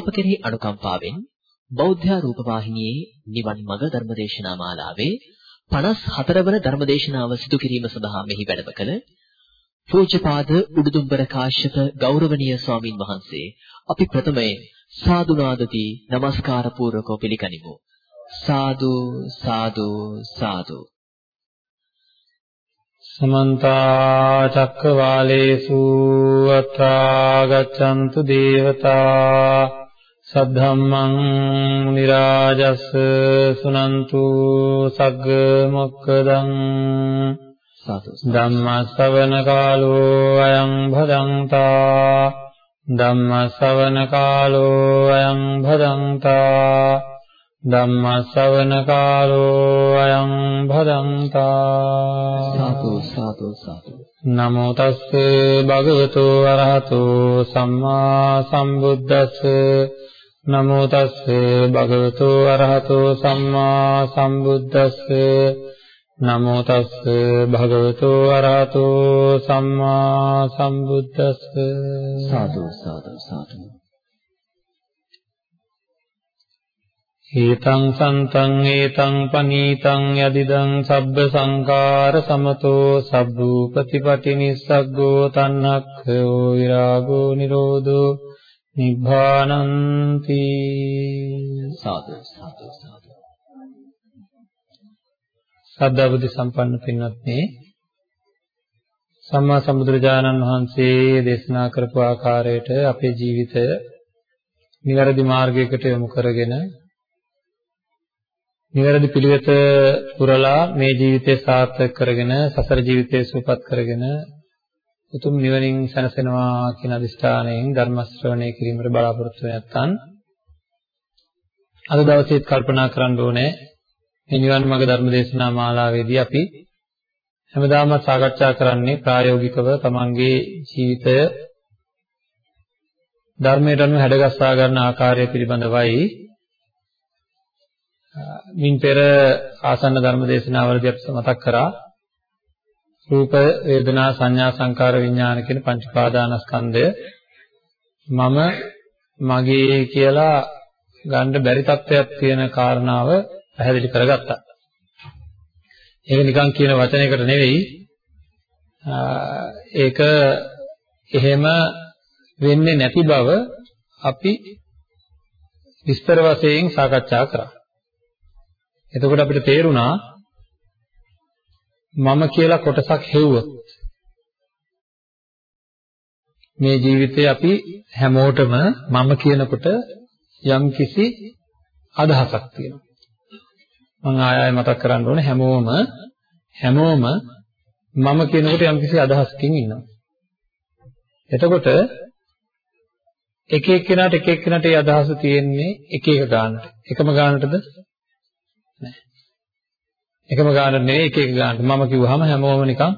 ඔබ අප කෙරෙහි අනුකම්පාවෙන් බෞද්ධ රූපවාහිනියේ නිවන් මඟ ධර්මදේශනා මාලාවේ 54 වන ධර්මදේශනාව සිදු කිරීම සඳහා මෙහි වැඩම කළ පූජ්‍යපාද උඩුදුම්බර කාශ්‍යප ගෞරවනීය ස්වාමින් වහන්සේ අපි ප්‍රථමයෙන් සාදුනාදති নমස්කාර පූර්වකව පිළිගනිමු. සාදු සාදු සාදු. සමන්ත චක්කවාලේසු අත්‍රා ගච්ඡන්තු දේවතා සද්ධම්මං මුනි රාජස් සුනන්තු සග්ග මොක්කදං ධම්ම ශ්‍රවණ කාලෝ අයං භදංතා ධම්ම ශ්‍රවණ කාලෝ අයං භදංතා ධම්ම ශ්‍රවණ කාලෝ අයං භදංතා සාදු සාදු සාදු නමෝ තස්ස භගවතු අරහතෝ සම්මා සම්බුද්දස්ස නමෝ තස්ස භගවතු අරහතෝ සම්මා සම්බුද්දස්ස නමෝ තස්ස භගවතු අරහතෝ සම්මා සම්බුද්දස්ස සාදු සාදු සාදු. ඒතං සන්තං ඒතං පනීතං යදිදං සබ්බ සංකාර සමතෝ සබ්බූපතිපටි නිස්සග්ගෝ තණ්හක්ඛයෝ විරාගෝ නිරෝධෝ නිබ්බානන්ති සාදු සාදු සාදු. සද්ධා බුද්ධ සම්පන්න පින්වත්නි සම්මා සම්බුදුරජාණන් වහන්සේ දේශනා කරපු ආකාරයට අපේ ජීවිතය නිවැරදි මාර්ගයකට යොමු කරගෙන නිවැරදි පිළිවෙත පුරලා මේ ජීවිතය සාර්ථක කරගෙන සසර ජීවිතය සුවපත් කරගෙන උතුම් නිවනින් සැනසෙනවා කියන අදිෂ්ඨානයෙන් ධර්ම ශ්‍රවණය කිරීමට බලාපොරොත්තු නැත්නම් අද දවසේත් කල්පනා කරන්න ඕනේ මේ නිවන් මාර්ග ධර්ම දේශනා මාලාවේදී අපි හැමදාම සාකච්ඡා කරන්නේ ප්‍රායෝගිකව තමන්ගේ ජීවිතය ධර්මයට අනුව හැඩගස්වා ගන්න ආකාරය පිළිබඳවයි. මින් පෙර ආසන්න ධර්ම දේශනාවලදී අපි මතක් කරා. රූප වේදනා සංඥා සංකාර විඥාන කියන පංච පාදානස්කන්ධය මම මගේ කියලා ගන්න බැරි තත්ත්වයක් තියෙන කාරණාව පැහැදිලි කරගත්තා. ඒක නිකන් කියන වචනයකට නෙවෙයි ඒක එහෙම වෙන්නේ නැති බව අපි විස්තර වශයෙන් සාකච්ඡා කරා. එතකොට අපිට තේරුණා මම කියලා කොටසක් හෙව්වොත් මේ ජීවිතේ අපි හැමෝටම මම කියනකොට යම් කිසි අදහසක් තියෙනවා. මම ආය ආය මතක් කරන්න ඕනේ හැමෝම හැමෝම මම කියනකොට යම් කිසි අදහසකින් ඉන්නවා. එතකොට එක එක්කෙනාට එක එක්කෙනාට ඒ අදහස තියෙන්නේ එක එක ගානට. එකම ගානටද? එකම ගානට නෙවෙයි එක එක ගානට. මම කිව්වහම හැමෝම නිකන්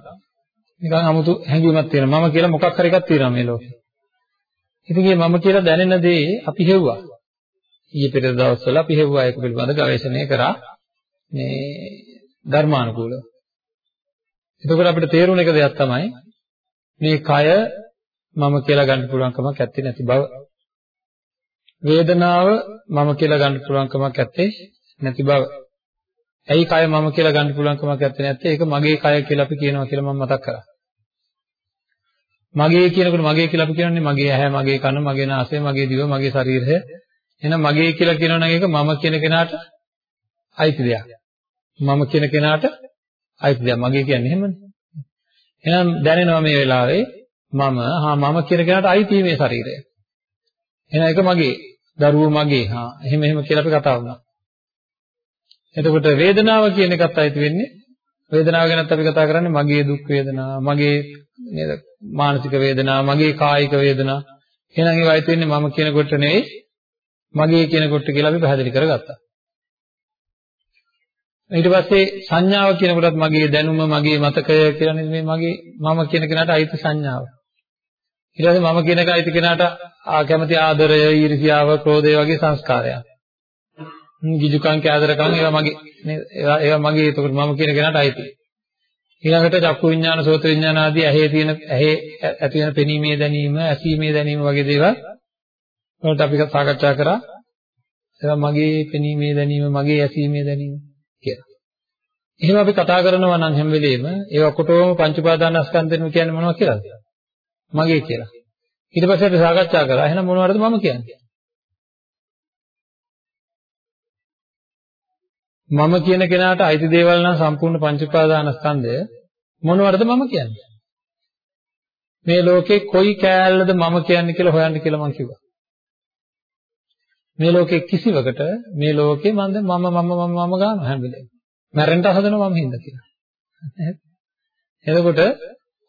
නිකන් 아무තු හැඟීමක් තියෙනවා. මම කියලා මොකක් හරි එකක් තියෙනවා මේ ලෝකේ. ඉතින් මේ මම කියලා දැනෙන දේ අපි හෙව්වා. ඊයේ පෙර දවස්වල අපි හෙව්වා ඒක පිළිබඳ ගවේෂණය කරා මේ ධර්මානුකූලව. එතකොට අපිට තේරුණ එක දෙයක් තමයි මේ කය මම කියලා ගන්න පුළුවන් කමක් නැත්තේ නැති බව. වේදනාව මම කියලා ගන්න පුළුවන් කමක් නැත්තේ නැති බව. ඇයි කය මම කියලා ගන්න පුළුවන් කමක් නැත්තේ නැත්තේ ඒක මගේ කය කියලා අපි කියනවා කියලා මම මතක් කරා. මගේ කියනකොට මගේ කියලා අපි කියන්නේ මගේ ඇහැ, මගේ කන, මගේ නාසය, මගේ දිව, මගේ ශරීරය. එහෙනම් මගේ කියලා කියනවනම් ඒක මම කියන කෙනාට අයිති දෙයක්. මම කියන කෙනාට අයිති දෙයක්. මගේ කියන්නේ එහෙමනේ. එහෙනම් දැනෙනවා මේ වෙලාවේ මම හා මම කියන කෙනාට අයිති මේ ශරීරය. එහෙනම් ඒක මගේ. දරුවෝ මගේ. හා එහෙම එහෙම කියලා අපි කතා වුණා. එතකොට වේදනාව කියන එකත් අයිති වෙන්නේ වේදනාව ගැනත් අපි කතා කරන්නේ මගේ දුක් වේදනා, මගේ නේද මානසික වේදනා, මගේ කායික වේදනා. එහෙනම් ඒවා අයිති වෙන්නේ මම කියන කොට නෙවෙයි මගේ කියන කොට කියලා අපි පැහැදිලි කරගත්තා. ඊට පස්සේ සංඥාව කියන කොටත් මගේ දැනුම, මගේ මතකය කියලා නේද මේ මගේ මම කියන කෙනාට අයිති සංඥාව. ඊට පස්සේ මම කියන එක අයිති කෙනාට කැමති ආදරය, ඊර්ෂ්‍යාව, ක්‍රෝධය වගේ සංස්කාරයන්. ගිජුකම් කෑදරකම් ඒවා මගේ නේද ඒවා ඒවා මගේ එතකොට මම කියන කෙනාට අයිති ඊළඟට චක්කු විඥාන සෝත විඥාන ආදී ඇහි තියෙන ඇහි ඇති වෙන පෙනීමේ දැනීම ඇසීමේ දැනීම වගේ දේවල් වලට අපි සාකච්ඡා කරා ඒවා මගේ පෙනීමේ දැනීම, මගේ ඇසීමේ දැනීම කියලා. එහෙම අපි කතා කරනවා නම් හැම වෙලෙම ඒ ඔක්කොටම පංච උපාදානස්කන්ධෙන් කියන්නේ මොනවද කියලාද? මගේ කියලා. ඊට පස්සේ අපි සාකච්ඡා කරා එහෙනම් මොනවද මම කියන්නේ? මම කියන කෙනාට අයිති දේවල් නම් සම්පූර්ණ පංච උපාදානස්කන්ධය මොනවද මම කියන්නේ? මේ ලෝකේ කොයි කෑල්ලද මම කියන්නේ කියලා හොයන්න කියලා මම කිව්වා. මේ ලෝකේ කිසිවකට මේ ලෝකේ මම මම මම මම මම ගන්නවා හැම වෙලේම. මැරෙන්න හදනවා මම හින්දා කියලා. එතකොට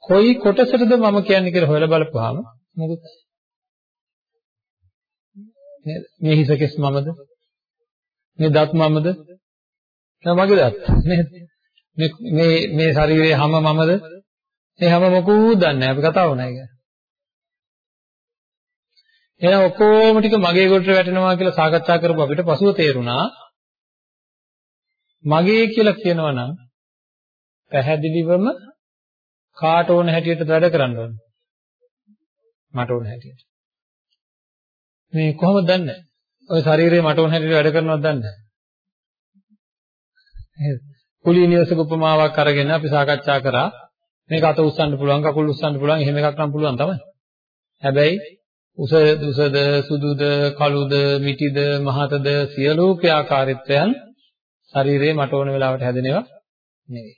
කොයි කොටසටද මම කියන්නේ කියලා හොයලා බලපුවාම මොකද? නේද? මේ හිසකෙස් මමද? මේ දත් මමද? නෑ මගේ දත් නේද? මේ මේ මේ ශරීරයේ හැම මමද? මේ හැම මොකුත් දන්නේ නැහැ. අපි කතා වුණා ඒක. එහෙනම් ඔක්කොම ටික මගේ කොට වැටෙනවා කියලා සාකච්ඡා කරපුව අපිට පසුව තේරුණා මගේ කියලා කියනවා නම් පැහැදිලිවම කාට ඕන හැටියට වැඩ කරන්න ඕන. මට ඕන හැටියට. මේ කොහොමද දන්නේ? ඔය ශරීරේ මට ඕන හැටියට වැඩ කරනවද දන්නේ නැහැ. කුලී නිවසක උපමාවක් අරගෙන අපි සාකච්ඡා කරා මේක අත උස්සන්න පුළුවන් කකුල් උස්සන්න පුළුවන් එහෙම එකක් නම් පුළුවන් තමයි. හැබැයි උස දුසද සුදුද කළුද මිටිද මහතද සියලු ක්‍රියාකාරීත්වයන් ශරීරයේ මට ඕන වෙලාවට හැදෙනවා නෙවෙයි.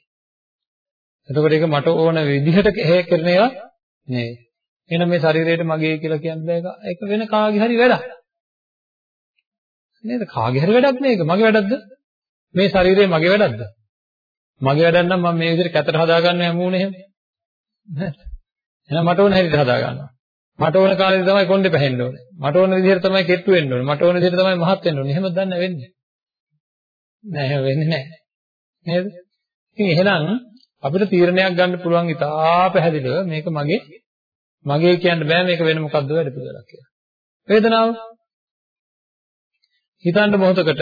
එතකොට ඒක මට ඕන විදිහට කරන ඒවා නෙවෙයි. එහෙනම් මේ ශරීරයට මගේ කියලා කියන්න බෑ ඒක වෙන කාගේ හරි වැඩක්. නේද? කාගේ හරි වැඩක් මේක. මගේ වැඩක්ද? මේ ශරීරය මගේ වැඩක්ද? මගේ වැඩක් නම් මම මේ විදිහට කැතට හදාගන්න හැමුනේ එහෙම. නේද? එහෙනම් මට ඕන හැටියට හදාගන්නවා. මට ඕන කාලේ තමයි කොණ්ඩේ පැහෙන්න ඕනේ. මට ඕන විදිහට තමයි කෙට්ටු වෙන්න ඕනේ. මට ඕන විදිහට තමයි මහත් වෙන්න ඕනේ. එහෙම දන්නේ වෙන්නේ. නෑ එහෙම වෙන්නේ නෑ. නේද? ඉතින් එහෙනම් අපිට තීරණයක් ගන්න පුළුවන් ඉතා පැහැදිලිව මේක මගේ මගේ කියන්න බෑ මේක වෙන මොකද්ද වැඩ පිළිවෙලක් කියලා. වේදනාව හිතන්න මොහොතකට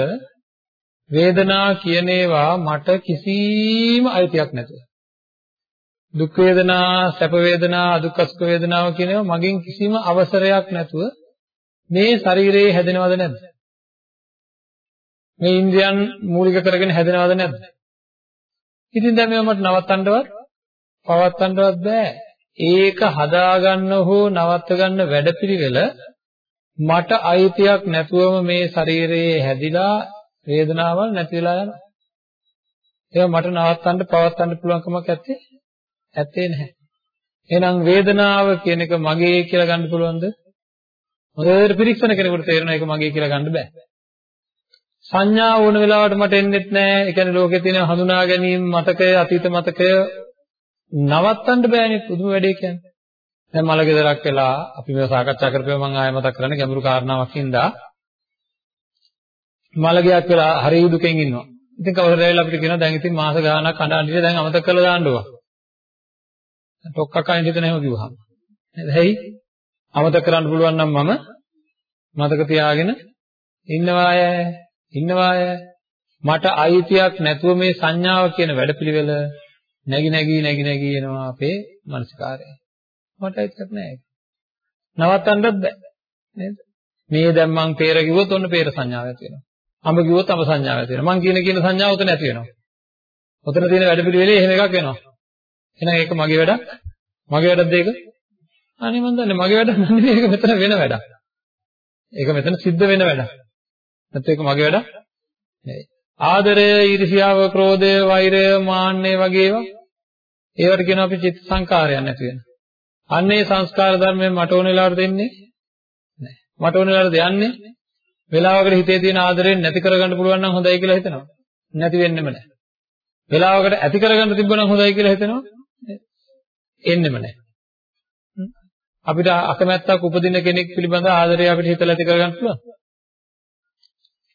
වේදනා කියන ඒවා මට කිසිම අයිතියක් නැතුව දුක් වේදනා, සැප වේදනා, අදුක්ඛ සුඛ වේදනාව කියන ඒවා මගෙන් කිසිම අවසරයක් නැතුව මේ ශරීරයේ හැදෙනවද නැද්ද? මේ ඉන්ද්‍රියන් මූලික කරගෙන හැදෙනවද නැද්ද? ඉතින් දැන් මේවා මට නවත්තන්නවත් පවත්තන්නවත් බෑ. ඒක හදාගන්න හෝ නවත්ත ගන්න වැඩපිළිවෙල මට අයිතියක් නැතුවම මේ ශරීරයේ හැදිලා වේදනාවල් නැති වෙලා යනවා. ඒක මට නවත්තන්න පවත්තන්න පුළුවන් කමක් නැත්තේ ඇත්තේ නැහැ. එහෙනම් වේදනාව කියන එක මගේ කියලා ගන්න පුළුවන්ද? හොඳට පිරික්සන කෙනෙකුට තේරෙනවා ඒක මගේ කියලා ගන්න බෑ. සංඥා ඕන වෙලාවට මට එන්නෙත් නැහැ. ඒ කියන්නේ ලෝකේ තියෙන හඳුනා ගැනීම මතකය අතීත මතකය නවත්තන්න බෑනේ පුදුම වැඩේ කියන්නේ. දැන් මලගෙදරක් වෙලා අපි මේව සාකච්ඡා කරපුවා මම ආයෙ මතක් කරන්නේ ගැඹුරු කාරණාවක් හින්දා මලගයක් වෙලා හරි දුකෙන් ඉන්නවා. ඉතින් කවුරු හරි අපිට කියනවා දැන් ඉතින් මාස ගාණක් අඬන්න ඉතින් දැන් අමතක කරලා දාන්න ඕවා. ඩොක්ක කයින් හිතන හැම කිව්වහම. නේද? හයි අමතක කරන්න පුළුවන් නම් මම මතක තියාගෙන ඉන්නවාය ඉන්නවාය මට අයිතියක් නැතුව මේ සංඥාව කියන වැඩපිළිවෙල නැగి නැగి නැగి නැగి එනවා අපේ මනසකාරය. මට අයිතියක් නැහැ. නවත්තන්නත් බෑ. නේද? මේ දැන් මං පෙර කිව්වොත් ඔන්න පෙර සංඥාවක් වෙනවා. අඹ කිව්වොත් අඹ සංඥාව ඇති වෙනවා. මං කියන කියන සංඥාව උතන ඇති වෙනවා. උතන තියෙන වැඩපිළිවෙලේ එහෙම එකක් වෙනවා. එහෙනම් ඒක මගේ වැඩක්. මගේ වැඩක්ද ඒක? අනේ මන් දන්නේ මගේ වැඩක් නෙමෙයි ඒක මෙතන වෙන වැඩක්. ඒක මෙතන සිද්ධ වෙන වැඩක්. නැත්නම් ඒක මගේ වැඩක් නෙවෙයි. ආදරය, ඊර්ෂ්‍යාව, ක්‍රෝධය, වෛරය, මාන්නය වගේ ඒවා ඒවට කියනවා අපි චිත්ත සංකාරයන් නැති වෙන. අන්නේ සංස්කාර ධර්මයෙන් මට ඕන වෙලාවට දෙන්නේ නැහැ. මට ඕන වෙලාවට දෙන්නේ වෙලාවකට හිතේ තියෙන ආදරයෙන් නැති කරගන්න පුළුවන් නම් හොඳයි කියලා හිතනවා. නැති වෙන්නෙම නැහැ. වෙලාවකට ඇති කරගන්න තිබ්බනම් හොඳයි කියලා හිතනවා. එන්නෙම නැහැ. අපිට අකමැත්තක් උපදින කෙනෙක් පිළිබඳ ආදරය අපිට හිතලා ඇති කරගන්න පුළුවන්.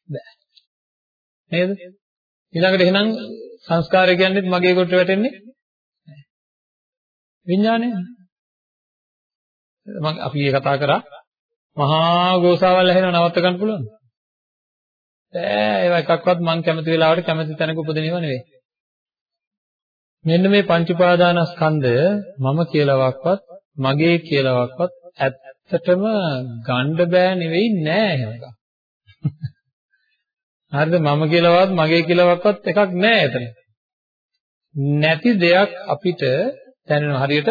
බෑ. නේද? ඊළඟට එහෙනම් සංස්කාරය කියන්නේ මගේ කොට වැටෙන්නේ නැහැ. විඥානය. මම අපි මේ කතා කරා මහා ගෝසාවල් ඇහෙනව නවත්ත ගන්න පුළුවන්ද? බෑ ඒවා එකක්වත් මං කැමති වෙලාවට කැමති තැනක උපදිනව නෙවෙයි. මෙන්න මේ පංච උපාදානස්කන්ධය මම කියලාවක්වත් මගේ කියලාවක්වත් ඇත්ත ඇත්තටම ගන්න බෑ නෙවෙයි නෑ එහෙම එකක්. හරිද මම කියලාවත් මගේ කියලාවත් එකක් නෑ එතන. නැති දෙයක් අපිට දැනෙනවා හරියට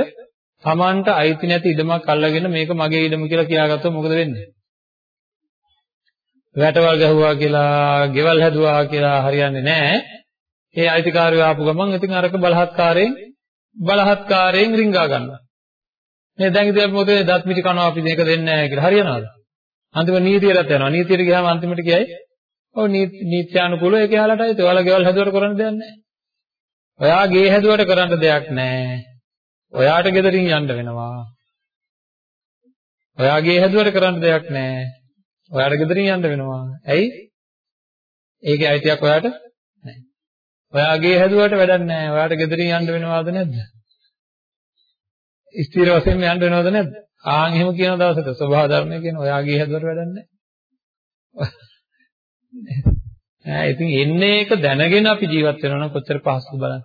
Tamanට අයිති නැති ඉඩමක් අල්ලගෙන මේක මගේ ඉඩම කියලා කියාගත්තොත් මොකද වෙන්නේ? වැටවල් ගැහුවා කියලා, ගෙවල් හැදුවා කියලා හරියන්නේ නැහැ. ඒ අයිතිකාරයෝ ආපු ගමන් ඉතින් අරක බලහත්කාරයෙන් බලහත්කාරයෙන් රිංගා ගන්නවා. මේ දැන් ඉතින් අපි මොකද දත් මිටි කනවා අපි මේක දෙන්නේ නැහැ කියලා හරියනවද? අන්තිම නීතියටත් යනවා. නීතියට ගියාම අන්තිමට කියයි ඔව් නීත්‍යානුකූලව ඒක යාලට අයිති. ඔයාලා ගෙවල් හැදුවට කරන්න දෙයක් නැහැ. ඔයා ගේ හැදුවට කරන්න දෙයක් නැහැ. ඔයාට ගෙදරින් යන්න වෙනවා. ඔයා ගේ හැදුවට කරන්න දෙයක් නැහැ. ඔයාට ගෙදරින් යන්න වෙනවා. ඇයි? ඒකේ අයිතියක් ඔයාට නැහැ. ඔයා ගේ හැදුවට වැඩක් නැහැ. ඔයාට ගෙදරින් යන්න වෙනවද නැද්ද? ස්ථිර වශයෙන්ම යන්න වෙනවද නැද්ද? ආන් එහෙම කියන දවසට ස්වභාව ධර්මය කියන ඔයා ගේ හැදුවට වැඩක් නැහැ. ඈ ඉතින් එන්නේ ඒක දැනගෙන අපි ජීවත් වෙනවා නම් කොච්චර පහසුද බලන්න.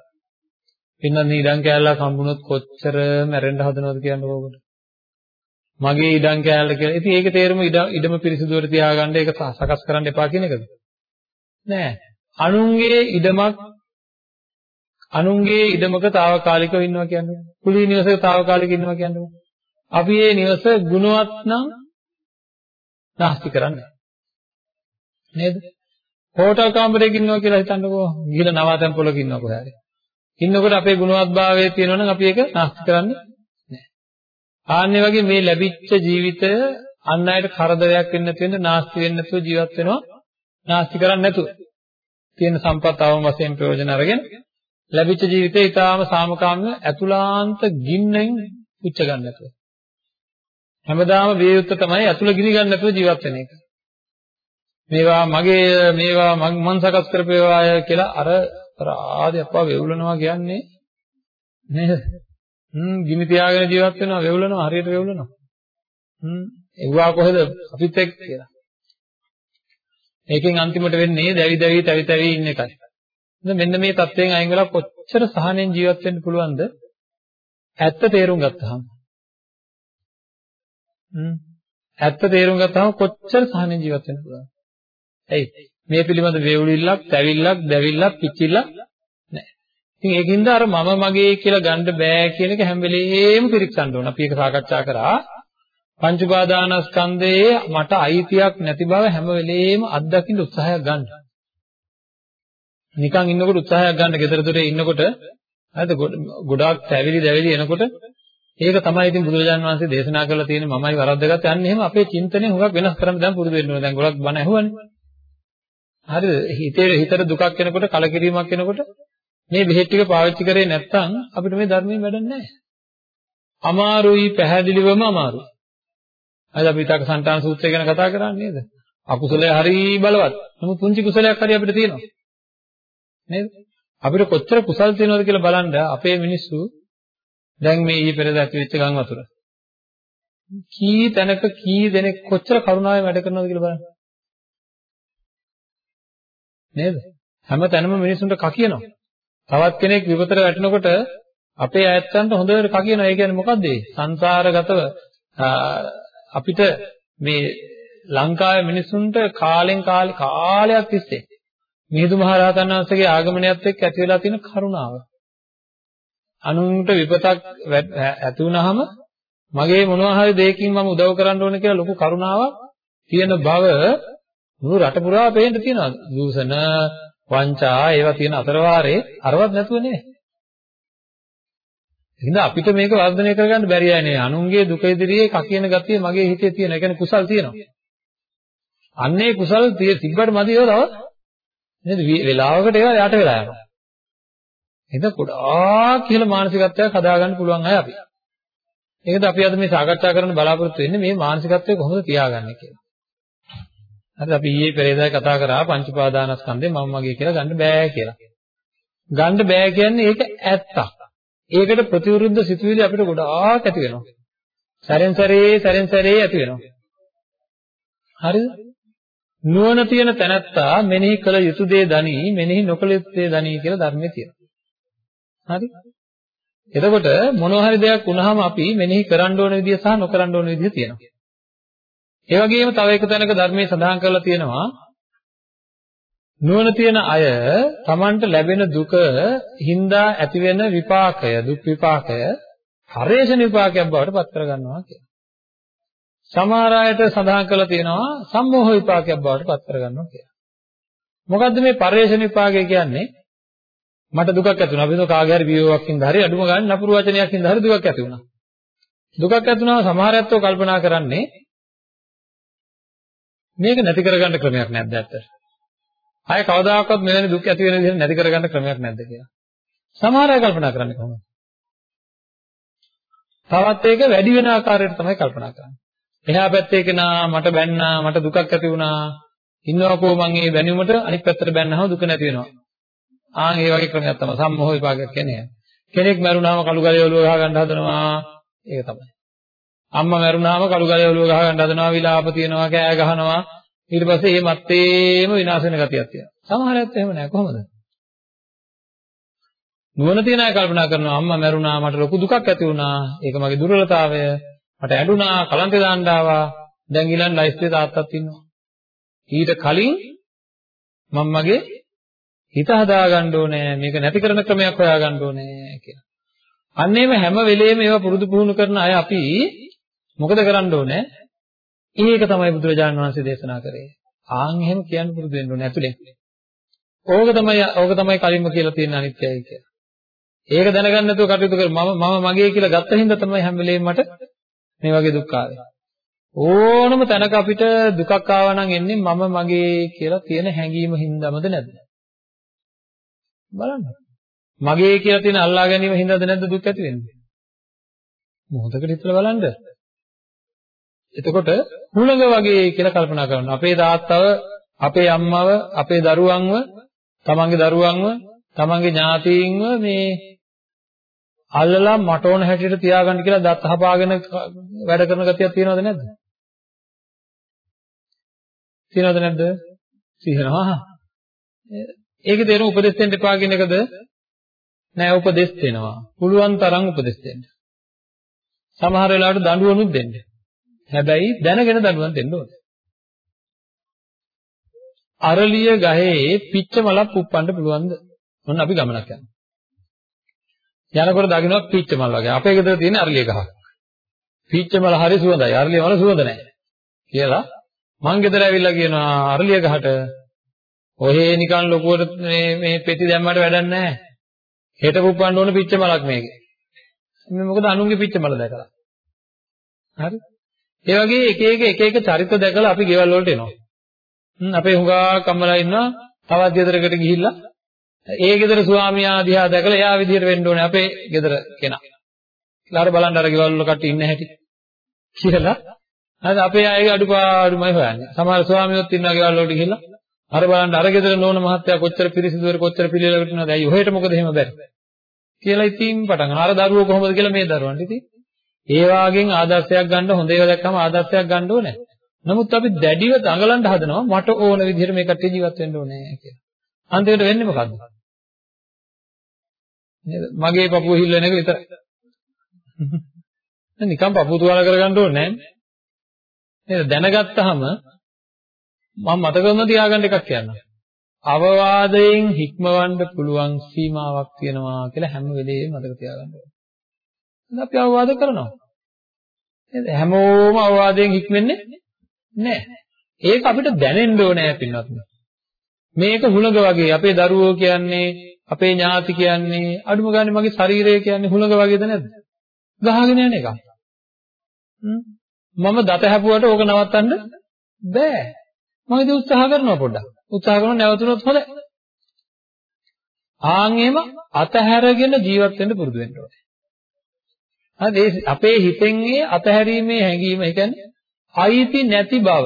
පින්නත් ඉඩම් කෑල්ලක් හම්බුනොත් කොච්චර මැරෙන්න හදනවද කියන්නේ ඕකට. මගේ ඉඩම් කෑල්ල කියලා. ඉතින් ඒකේ තේරුම ඉඩම පිරිසිදුවට තියාගන්න ඒක සකස් කරන්න එපා කියන එකද? නෑ. අනුන්ගේ ඉඩමක් අනුන්ගේ ඉඩමක తాවකාලිකව ඉන්නවා කියන්නේ. කුලී නිවසක తాවකාලිකව ඉන්නවා කියන්නේ. අපි මේ නිවස ගුණවත් නම් නාස්ති කරන්නේ නේද? හෝටල් කාමරයක ඉන්නවා කියලා හිතන්නකෝ. ගිහලා නවාතැන් පොලක ඉන්නවා කොහේ හරි. ඉන්නකොට අපේ ගුණවත්භාවය තියෙනවනම් අපි ඒක නාස්ති කරන්නේ නැහැ. ආන්නේ වගේ මේ ලැබිච්ච ජීවිතය අන් අයට කරදරයක් වෙන්නේ නැති වෙන්න නාස්ති වෙන්නේ නැතුව ජීවත් වෙනවා. නාස්ති කරන්නේ නැතුව. තියෙන සම්පත් අවම වශයෙන් ප්‍රයෝජන අරගෙන ලැබිච්ච ජීවිතේ ඊටාම සාමකාමීව අතුලාන්ත ගින්නෙන් පුච්ච ගන්න නැතුව. හැමදාම විය යුත්ත තමයි අතුල ගිනි ගන්න නැතුව ජීවත් වෙන එක. මේවා මගේ මේවා මං සකස් කරපේවාය කියලා අර අර ආදී අප්පා වෙවුලනවා කියන්නේ නේද? හ්ම් ගිනි තියාගෙන ජීවත් වෙනවා වෙවුලනවා හරියට වෙවුලනවා. හ්ම් එව්වා කොහෙද අපිත් එක්ක කියලා. ඒකෙන් අන්තිමට වෙන්නේ දැවි දැවි තැවි තැවි ඉන්න එකයි. මෙන්න මේ தත්වයෙන් අයින් වෙලා කොච්චර සහනෙන් ජීවත් වෙන්න පුළුවන්ද? ඇත්ත තේරුම් ගත්තාම. හ්ම් ඇත්ත තේරුම් ගත්තාම කොච්චර සහනෙන් ජීවත් වෙන්න පුළුවන්ද? ඇයි? මේ පිළිබඳ වේවුලිල්ලක්, තැවිල්ලක්, දැවිල්ලක්, පිච්චිල්ලක් නැහැ. ඉතින් ඒකින්ද අර මම මගේ කියලා ගන්න බෑ කියන එක හැම වෙලේම පිරික්සන්න ඕන. අපි ඒක සාකච්ඡා කරා. පංච උපාදානස්කන්ධයේ මට අයිතියක් නැති බව හැම වෙලේම අත්දකින්න උත්සාහයක් ගන්න. නිකන් ඉන්නකොට උත්සාහයක් ගන්න, ගෙදර දොරේ ඉන්නකොට හරිද? ගොඩාක් තැවිලි දැවිලි එනකොට ඒක තමයි ඉතින් බුදුරජාණන් වහන්සේ දේශනා කරලා තියෙන්නේ මමයි වරද්දගත්තේ. අන්න එහෙම අපේ චින්තනය හුඟක් වෙනස් කරන්න දැන් පුරුදු වෙන්න ඕනේ. දැන් ගොඩක් බණ ඇහුවනේ. හරිද? හිතේ හිතට දුකක් එනකොට කලකිරීමක් එනකොට මේ බෙහෙත් ටික පාවිච්චි කරේ නැත්නම් අපිට මේ ධර්මයෙන් වැඩක් නැහැ. අමාරුයි පැහැදිලිවම අමාරුයි. අද අපි ඊටක සංතාන සූත්‍රය ගැන කතා කරන්නේ නේද? අකුසලය හරි බලවත්. නමුත් පුංචි කුසලයක් හරි අපිට තියෙනවා. නේද? අපිට කොච්චර කුසල් තියෙනවද කියලා බලන්න අපේ මිනිස්සු දැන් මේ ඊයේ පෙරේද ඇති වෙච්ච ගම් වතුර. කී තැනක කී දෙනෙක් කොච්චර කරුණාවෙන් වැඩ කරනවද කියලා බලන්න. නේද? හැම තැනම මිනිසුන්ට කකියනවා. තවත් කෙනෙක් විපතට වැටෙනකොට අපේ ඇත්තන්ට හොඳට කකියනවා. ඒ කියන්නේ මොකද්ද? සංසාරගතව අපිට මේ ලංකාවේ මිනිසුන්ට කාලෙන් කාලේ කාලයක් තිස්සේ මිහිඳු මහ රහතන් වහන්සේගේ ආගමනයත් එක්ක ඇති වෙලා තියෙන කරුණාව. අනුන්ට විපතක් ඇති වුනහම මගේ මොනවා හරි දෙයකින් මම උදව් කරන්න ඕන කියලා ලොකු කරුණාවක් තියෙන බව මුළු රට පුරා පේන්න තියෙනවා. දූෂණ, වංචා ඒවා තියෙන අතරවාරේ අරවත් නැතුව නේ. එහෙනම් අපිට මේක වර්ධනය කරගන්න බැරි අය නේ. අනුන්ගේ දුක ඉදිරියේ කකින ගතිය මගේ හිතේ තියෙන. ඒ කියන්නේ කුසල් තියෙනවා. අන්නේ කුසල් තිබ්බට මදිව තව නේද? වෙලාවකට ඒවා යට වෙලා යනවා. එහෙනම් ගොඩාක් කියලා මානසිකත්වයක් හදාගන්න පුළුවන් අය අපි. ඒකද අපි අද මේ සාකච්ඡා කරන්න බලාපොරොත්තු වෙන්නේ මේ මානසිකත්වය කොහොමද තියාගන්නේ කියලා. හරි අපි ඊයේ පෙරේදා කතා කරා පංච උපාදානස්කන්ධේ මම මගේ කියලා ගන්න බෑ කියලා. ගන්න බෑ කියන්නේ ඒක ඇත්තක්. ඒකට ප්‍රතිවිරුද්ධ සිතුවිලි අපිට ගොඩාක් ඇති වෙනවා. සැරෙන් සැරේ සැරෙන් සැරේ ඇති වෙනවා. හරිද? නුවණ තියෙන තැනැත්තා මෙනෙහි කළ යුතු දේ දනි මෙනෙහි නොකළ යුතු දේ දනි කියලා ධර්මයේ තියෙනවා. හරි? එතකොට මොනවා හරි දෙයක් වුණාම අපි මෙනෙහි කරන්න ඕන විදිය සහ නොකරන්න ඕන විදිය තියෙනවා. ඒ වගේම තව එක තැනක ධර්මයේ සඳහන් කරලා තියෙනවා නුවණ තියෙන අය Tamanට ලැබෙන දුක හින්දා ඇතිවෙන විපාකය දුක් විපාකය පරේෂණ විපාකයක් බවට පත් කර ගන්නවා කියලා. සමහර අයට සඳහන් කරලා තියෙනවා සම්මෝහ විපාකයක් බවට පත් කර ගන්නවා කියලා. මොකද්ද මේ පරේෂණ විපාකය කියන්නේ? මට දුකක් ඇති වුණා. අපි හිතුව කාගේ හරි වියෝවක් හින්දා හරි අඩුම ගන්න නපුරු වචනයක් හින්දා හරි දුකක් ඇති වුණා. දුකක් ඇති වුණාම සමහර ඇත්තෝ කල්පනා කරන්නේ මේක නැති කරගන්න ක්‍රමයක් නැද්ද ඇත්තට? ආය කවදාකවත් මෙවැනි දුක් ඇති වෙන විදිහට නැති කරගන්න ක්‍රමයක් නැද්ද කියලා. සමහර අය කල්පනා කරන්නේ කොහොමද? තවත් ඒක වැඩි වෙන ආකාරයට තමයි කල්පනා කරන්නේ. එහා පැත්තේ කෙනා මට බැන්නා මට දුකක් ඇති වුණා ඉන්නවකෝ මං ඒ බැනුමට අනිත් පැත්තට බැන්නහම දුක නැති වෙනවා. ආන් ඒ වගේ ක්‍රමයක් තමයි සම්මෝහ විපාකයක් කියන්නේ. කෙනෙක් මරුණාම කළු ගලේ ඔළුව ගහ ගන්න හදනවා. ඒක තමයි. අම්මා මරුණාම කළු ගලේ ඔළුව ගහ ගන්න හදනවා, විලාප තියනවා, කෑ ගහනවා. ඊට පස්සේ මේ මත්තේම විනාශ වෙන ගතියක් තියෙනවා. සමහර ඇත්ත එහෙම නෑ කොහොමද? නුවණ තියන අය කල්පනා කරනවා අම්මා මැරුණා මට ලොකු දුකක් ඇති වුණා. ඒක මගේ දුර්වලතාවය. මට ඇඬුණා, කලන්තේ දාන්න ආවා. දැන් ඊළඟ ලයිස්ට් එකේ තාත්තත් ඉන්නවා. ඊට කලින් මම මගේ හිත හදාගන්න ඕනේ මේක නැති කරන ක්‍රමයක් හොයාගන්න ඕනේ කියලා. අන්න එහෙම හැම වෙලෙම ඒවා පුරුදු පුහුණු කරන අය අපි මොකද කරන්න ඕනේ? ඒක තමයි බුදුරජාණන් වහන්සේ දේශනා කරේ. ආන් එහෙම කියන්න පුරුදු වෙන්න ඕනේ ඇතුලෙන්. ඕක තමයි ඕක තමයි කලින්ම කියලා තියෙන අනිත්‍යයි කියලා. ඒක දැනගන්න නැතුව කටයුතු කර මම මම මගේ කියලා ගත්ත හින්දා තමයි හැම වෙලේම මට මේ වගේ දුක් ආවේ. ඕනම තැනක අපිට දුකක් ආවා නම් එන්නේ මම මගේ කියලා තියෙන හැඟීම හින්දාමද නැද්ද? බලන්න. මගේ කියලා තියෙන අල්ලා ගැනීම හින්දාද නැද්ද දුක් ඇති වෙන්නේ? මොහොතකට හිතලා බලන්න. එතකොට හුළඟ වගේ කියලා කල්පනා කරනවා. අපේ තාත්තව, අපේ අම්මව, අපේ දරුවන්ව, තමන්ගේ දරුවන්ව, තමන්ගේ ඥාතීන්ව මේ අල්ලලා මට ඕන හැටියට තියාගන්න කියලා දත් හපාගෙන වැඩ කරන ගතියක් තියෙනවද නැද්ද? තියෙනවද නැද්ද? තියෙනවා. ඒකේ තේරුම උපදෙස් දෙන්න එපා කියන එකද? නෑ උපදෙස් දෙනවා. පුළුවන් තරම් උපදෙස් දෙන්න. සමහර වෙලාවට දඬුවමුත් දෙන්න. හැබැයි දැනගෙන දඬුවම් දෙන්න ඕනේ. අරලිය ගහේ පිච්ච මලක් පුප්පන්න පුළුවන්ද? මොන අපි ගමනක් යනවා. යනකොට දකින්නවා පිච්ච මල් වගේ. අපේ ගෙදර තියෙන අරලිය ගහක්. පිච්ච මල හරි සුවඳයි. අරලිය මල සුවඳ නැහැ. කියලා මං ගෙදර ඇවිල්ලා කියනවා අරලිය ගහට ඔහේ නිකන් ලොකුවට මේ මේ පෙති දැම්මට වැඩක් නැහැ. හෙට පුප්පන්න ඕන පිච්ච මලක් මේකේ. මේ මොකද අනුන්ගේ පිච්ච මල දැකලා. හරි? ඒ වගේ එක එක එක එක චරිත දැකලා අපි ගෙවල් වලට එනවා. හ්ම් අපේ හුඟා කම්මලා ඉන්නවා තවත් ගෙදරකට ගිහිල්ලා ඒ ගෙදර ස්වාමියා දිහා දැකලා එයා විදිහට වෙන්න ඕනේ අපේ ගෙදර කෙනා. කියලා අර බලන්න අර ගෙවල් වල කට්ටිය ඉන්න හැටි. කියලා හරි අපේ අයගේ අඩුපාඩුමයි හොයන්නේ. සමහර ස්වාමියොත් ඉන්නවා ගෙවල් වලට ගිහිල්ලා අර බලන්න අර ගෙදර නෝන මහත්තයා කොච්චර පිරිසිදුවර කොච්චර පිළිලකට ඉන්නවද? ඇයි ඔහෙට මොකද එහෙම බැරි? කියලා ඉතින් පටන් ගන්න. අර දරුවෝ කොහොමද කියලා මේ දරුවන්ට ඉතින් ඒ වාගෙන් ආදර්ශයක් ගන්න හොඳ ඒවා දැක්කම ආදර්ශයක් ගන්න ඕනේ. නමුත් අපි දැඩිව දඟලන්න හදනවා මට ඕන විදිහට මේ කට්ටිය ජීවත් වෙන්න ඕනේ කියලා. අන්තිමට වෙන්නේ මොකද්ද? නේද? මගේ පපුව හිල්ල වෙන එක විතරයි. නිකන් පපුව තුවාල කරගන්න ඕනේ නෑ. නේද? දැනගත්තාම මම මතකවම තියාගන්න එකක් කියන්නම්. අවවාදයෙන් හික්මවන්න පුළුවන් සීමාවක් තියෙනවා කියලා හැම වෙලේම මතක තියාගන්න ඕනේ. අපි අවවාද කරනවා. නේද? හැමෝම අවවාදයෙන් හික්මෙන්නේ නැහැ. ඒක අපිට දැනෙන්න ඕනේ පින්වත්නි. මේක හුළඟ වගේ අපේ දරුවෝ කියන්නේ අපේ ඥාති කියන්නේ අඩුම ගානේ මගේ ශරීරය කියන්නේ හුළඟ වගේද නැද්ද? ගහගෙන යන එකක්. මම දත හැපුවට ඕක නවත්තන්න බෑ. මම ඉතින් උත්සාහ කරනවා පොඩ්ඩක්. උත්සාහ කරනවා නැවතුනොත් හොඳයි. ආන් එහෙම අතහැරගෙන ජීවත් වෙන්න පුරුදු වෙන්න ඕනේ. හරි අපේ හිතෙන් ඒ අතහැරීමේ හැඟීම ඒ කියන්නේ අයිති නැති බව.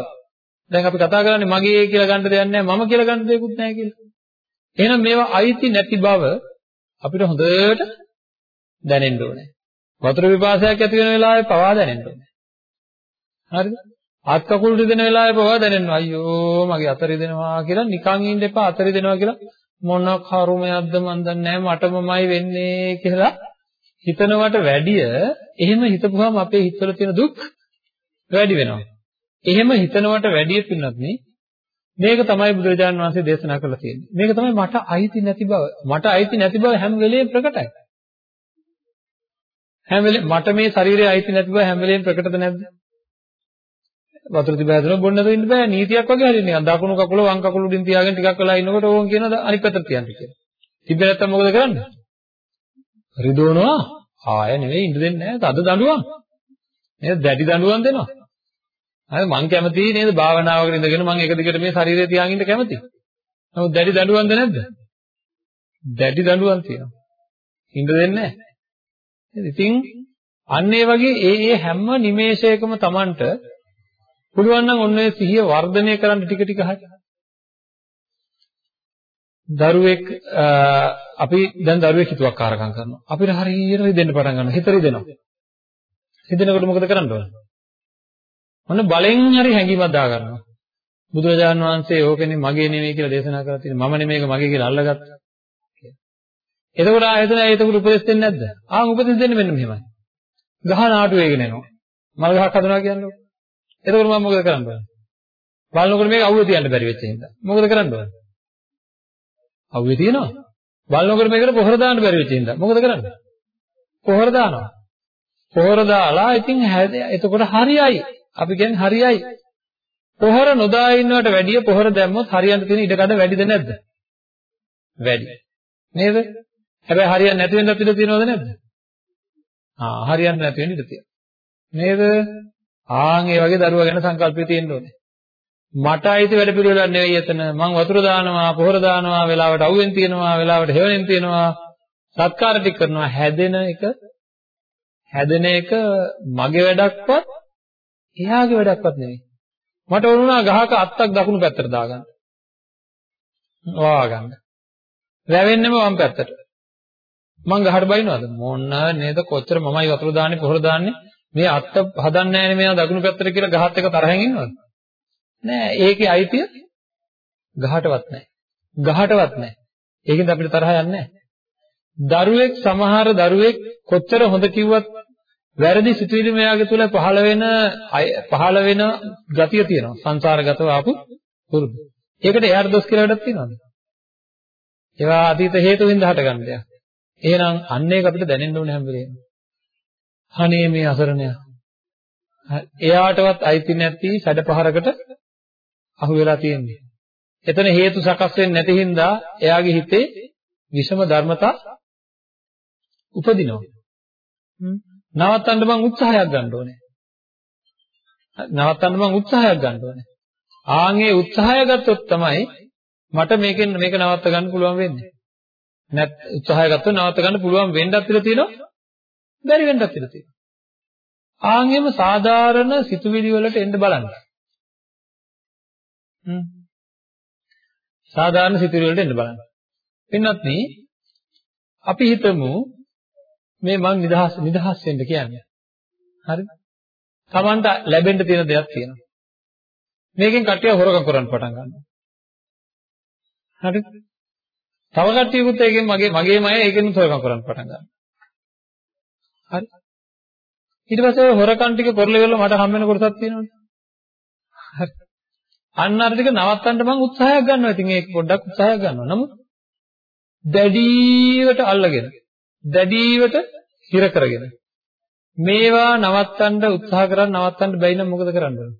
දැන් අපි කතා කරන්නේ මගේ කියලා ගන්න දෙයක් නැහැ මම කියලා ගන්න දෙයක්වත් නැහැ කියලා. එහෙනම් මේවා අයිති නැති බව අපිට හොඳට දැනෙන්න ඕනේ. වතුර විපාසයක් ඇති වෙන වෙලාවේ පවා දැනෙන්න ඕනේ. හරිද? අත් කකුල් රිදෙන වෙලාවේ පවා දැනෙනවා. අයියෝ මගේ අත රිදෙනවා කියලා නිකන් ඉන්න එපා අත රිදෙනවා කියලා මොන කරුමයක්ද මන් දන්නේ නැහැ මටමමයි වෙන්නේ කියලා හිතනවට වැඩිය එහෙම හිතපුවාම අපේ හිතවල තියෙන දුක් වැඩි වෙනවා. එහෙම හිතනවට වැඩිය පින්නත් නේ මේක තමයි බුදුරජාණන් වහන්සේ දේශනා කරලා තියෙන්නේ. මේක තමයි මට අයිති නැති බව. මට අයිති නැති බව හැම වෙලේම ප්‍රකටයි. හැම වෙලේ මට මේ ශරීරයේ අයිති නැති බව හැම වෙලේම ප්‍රකටද නැද්ද? වතුර තිබා හදන බොන්න දෙන්න බෑ නීතියක් වගේ හරියන්නේ. දකුණු කකුල වම් කකුල උඩින් තියාගෙන ටිකක් වෙලා ඉන්නකොට ඕන් කියනවා අනිත් පැත්තට තියන්න කියලා. තිබ්බ නැත්තම් මොකද කරන්නේ? රිදවනවා. ආය නෙවෙයි ඉඳ දෙන්නේ නැහැ. තද දඬුවම්. නේද? දැඩි දඬුවම් දෙනවා. හරි මං කැමතියි නේද භාවනාවකට ඉඳගෙන මං එක දිගට මේ ශරීරය තියාගෙන ඉන්න කැමතියි. නමුත් දැඩි දඬුවම්ද නැද්ද? දැඩි දඬුවම් තියෙනවා. ඉඳ දෙන්නේ නැහැ. ඉතින් අන්න ඒ වගේ ඒ ඒ හැම නිමේෂයකම Tamanට පුළුවන් නම් ඔන්න ඔය සිහිය වර්ධනය කරන්න ටික ටික හරි. දරුවෙක් අපි දැන් දරුවෙක් හිතුවක්කාරකම් කරනවා. අපිට හරියට හිතෙන්න පටන් ගන්නවා. හිත රිදෙනවා. හිතෙනකොට මොකද කරන්න ඕන? මොන බලෙන් හරි හැඟීමක් දා ගන්නවා. බුදුරජාණන් වහන්සේ ඕකනේ මගේ නෙමෙයි කියලා දේශනා කරලා තියෙනවා. මම නෙමෙයික මගේ කියලා අල්ලගත්තා. එතකොට ආයතන එතකොට උපදෙස් දෙන්නේ නැද්ද? ආ උපදෙස් දෙන්නේ මෙන්න මෙහෙමයි. ගහ නාටු වේගෙන එනවා. මල් ගහක් හදනවා කියන්නේ. එතකොට මම මොකද කරන්න ඕන? බලනකොට මේක අවුවේ තියන්න බැරි වෙච්ච හින්දා. මොකද කරන්න ඕන? අවුවේ තියනවා. බලනකොට මේකට පොහොර දාන්න බැරි වෙච්ච හින්දා. මොකද කරන්නේ? පොහොර දානවා. පොහොර දාලා ඉතින් එතකොට හරියයි. අපි කියන්නේ හරියයි. පොහොර නොදා ඉන්නවට වැඩිය පොහොර දැම්මොත් හරියන්න තියෙන ඉඩකඩ වැඩිද නැද්ද? වැඩි. නේද? හැබැයි හරියන්නේ නැති වෙන්නත් ඉඩ තියෙනවද නැද්ද? ආ හරියන්නේ නැති වෙන්න ඉඩ තියෙනවා. නේද? ආන් ඒ වගේ දරුවා ගැන සංකල්පය තියෙන්න ඕනේ. මට අයිති වැඩ පිළිවෙලක් නෙවෙයි එතන. මං වතුර දානවා, පොහොර දානවා, වෙලාවට අවුෙන් තියනවා, වෙලාවට හේවණෙන් තියනවා, සත්කාර ටික කරනවා, හැදෙන එක හැදෙන එක මගේ වැඩක්වත් එයාගේ වැඩක්වත් නෙවෙයි. මට වුණා ගහක අත්තක් දකුණු පැත්තට දාගන්න. වා ගන්න. වැවෙන්නෙම වම් පැත්තට. මං ගහට බයිනවද? මොන්න නේද කොච්චර මමයි වතුර දාන්නේ පොහොර දාන්නේ මේ අත්ත හදන්නේ නැහැ මෙයා දකුණු පැත්තට කියලා ගහත් එක තරහෙන් ඉන්නවද? නෑ ඒකේ අයිතිය ගහටවත් නෑ. ගහටවත් නෑ. ඒකෙන්ද අපිට තරහ යන්නේ දරුවෙක් සමහර දරුවෙක් කොච්චර හොඳ කිව්වත් වැරදි සිතුවිලි මෙයාගේ තුල පහළ වෙන පහළ වෙන ගතිය තියෙනවා. සංසාරගතව ආපු පුරුදු. ඒකට එයාට දොස් කියලා වැඩක් තියනවද? ඒවා අතීත හේතු වින්ද හටගන්න දෙයක්. එහෙනම් අන්න ඒක අපිට දැනෙන්න ඕනේ හැම වෙලේම. අනේ මේ අසරණයා. එයාටවත් අයිති නැති සැඩපහරකට අහු වෙලා තියෙන්නේ. එතන හේතු සකස් වෙන්නේ නැති හින්දා එයාගේ හිතේ විෂම ධර්මතා උපදිනවා. නවත්තන්න මං උත්සාහයක් ගන්න ඕනේ. නවත්තන්න මං උත්සාහයක් ගන්න ඕනේ. ආන්ගේ උත්සාහය ගත්තොත් තමයි මට මේකෙන් මේක නවත්ත ගන්න පුළුවන් වෙන්නේ. නැත් උත්සාහය ගත්තොත් නවත්ත ගන්න පුළුවන් වෙන්නත් ඉඩ තියෙනවා. බැරි වෙන්නත් ඉඩ තියෙනවා. ආන්ගෙම සාධාරණ සිතුවිලි වලට එන්න බලන්න. හ්ම්. සාධාරණ සිතුවිලි වලට එන්න බලන්න. පින්වත් අපි හිතමු මේ මං නිදහස් නිදහස් වෙන්න කියන්නේ. හරිද? Tamanට ලැබෙන්න තියෙන දෙයක් තියෙනවා. මේකෙන් කට්ටිය හොරකම් කරන්න පටන් ගන්නවා. හරිද? තව කට්ටියකුත් ඒකෙන් මගේ මගේම අය ඒකෙන් හොරකම් කරන්න පටන් ගන්නවා. හරි? ඊට පස්සේ හොරකම් ටික කරලා ඉවරලා මට හම් වෙන කොටසක් තියෙනවනේ. හරි. අන්න අර ටික නවත්තන්න මම උත්සාහයක් ගන්නවා. ඉතින් ඒක පොඩ්ඩක් උත්සාහයක් ගන්නවා. නමුත් දැඩීවට අල්ලගෙන දැඩීවට හිර කරගෙන මේවා නවත්තන්න උත්සාහ කරන් නවත්තන්න බැයි නම් මොකද කරන්න ඕන?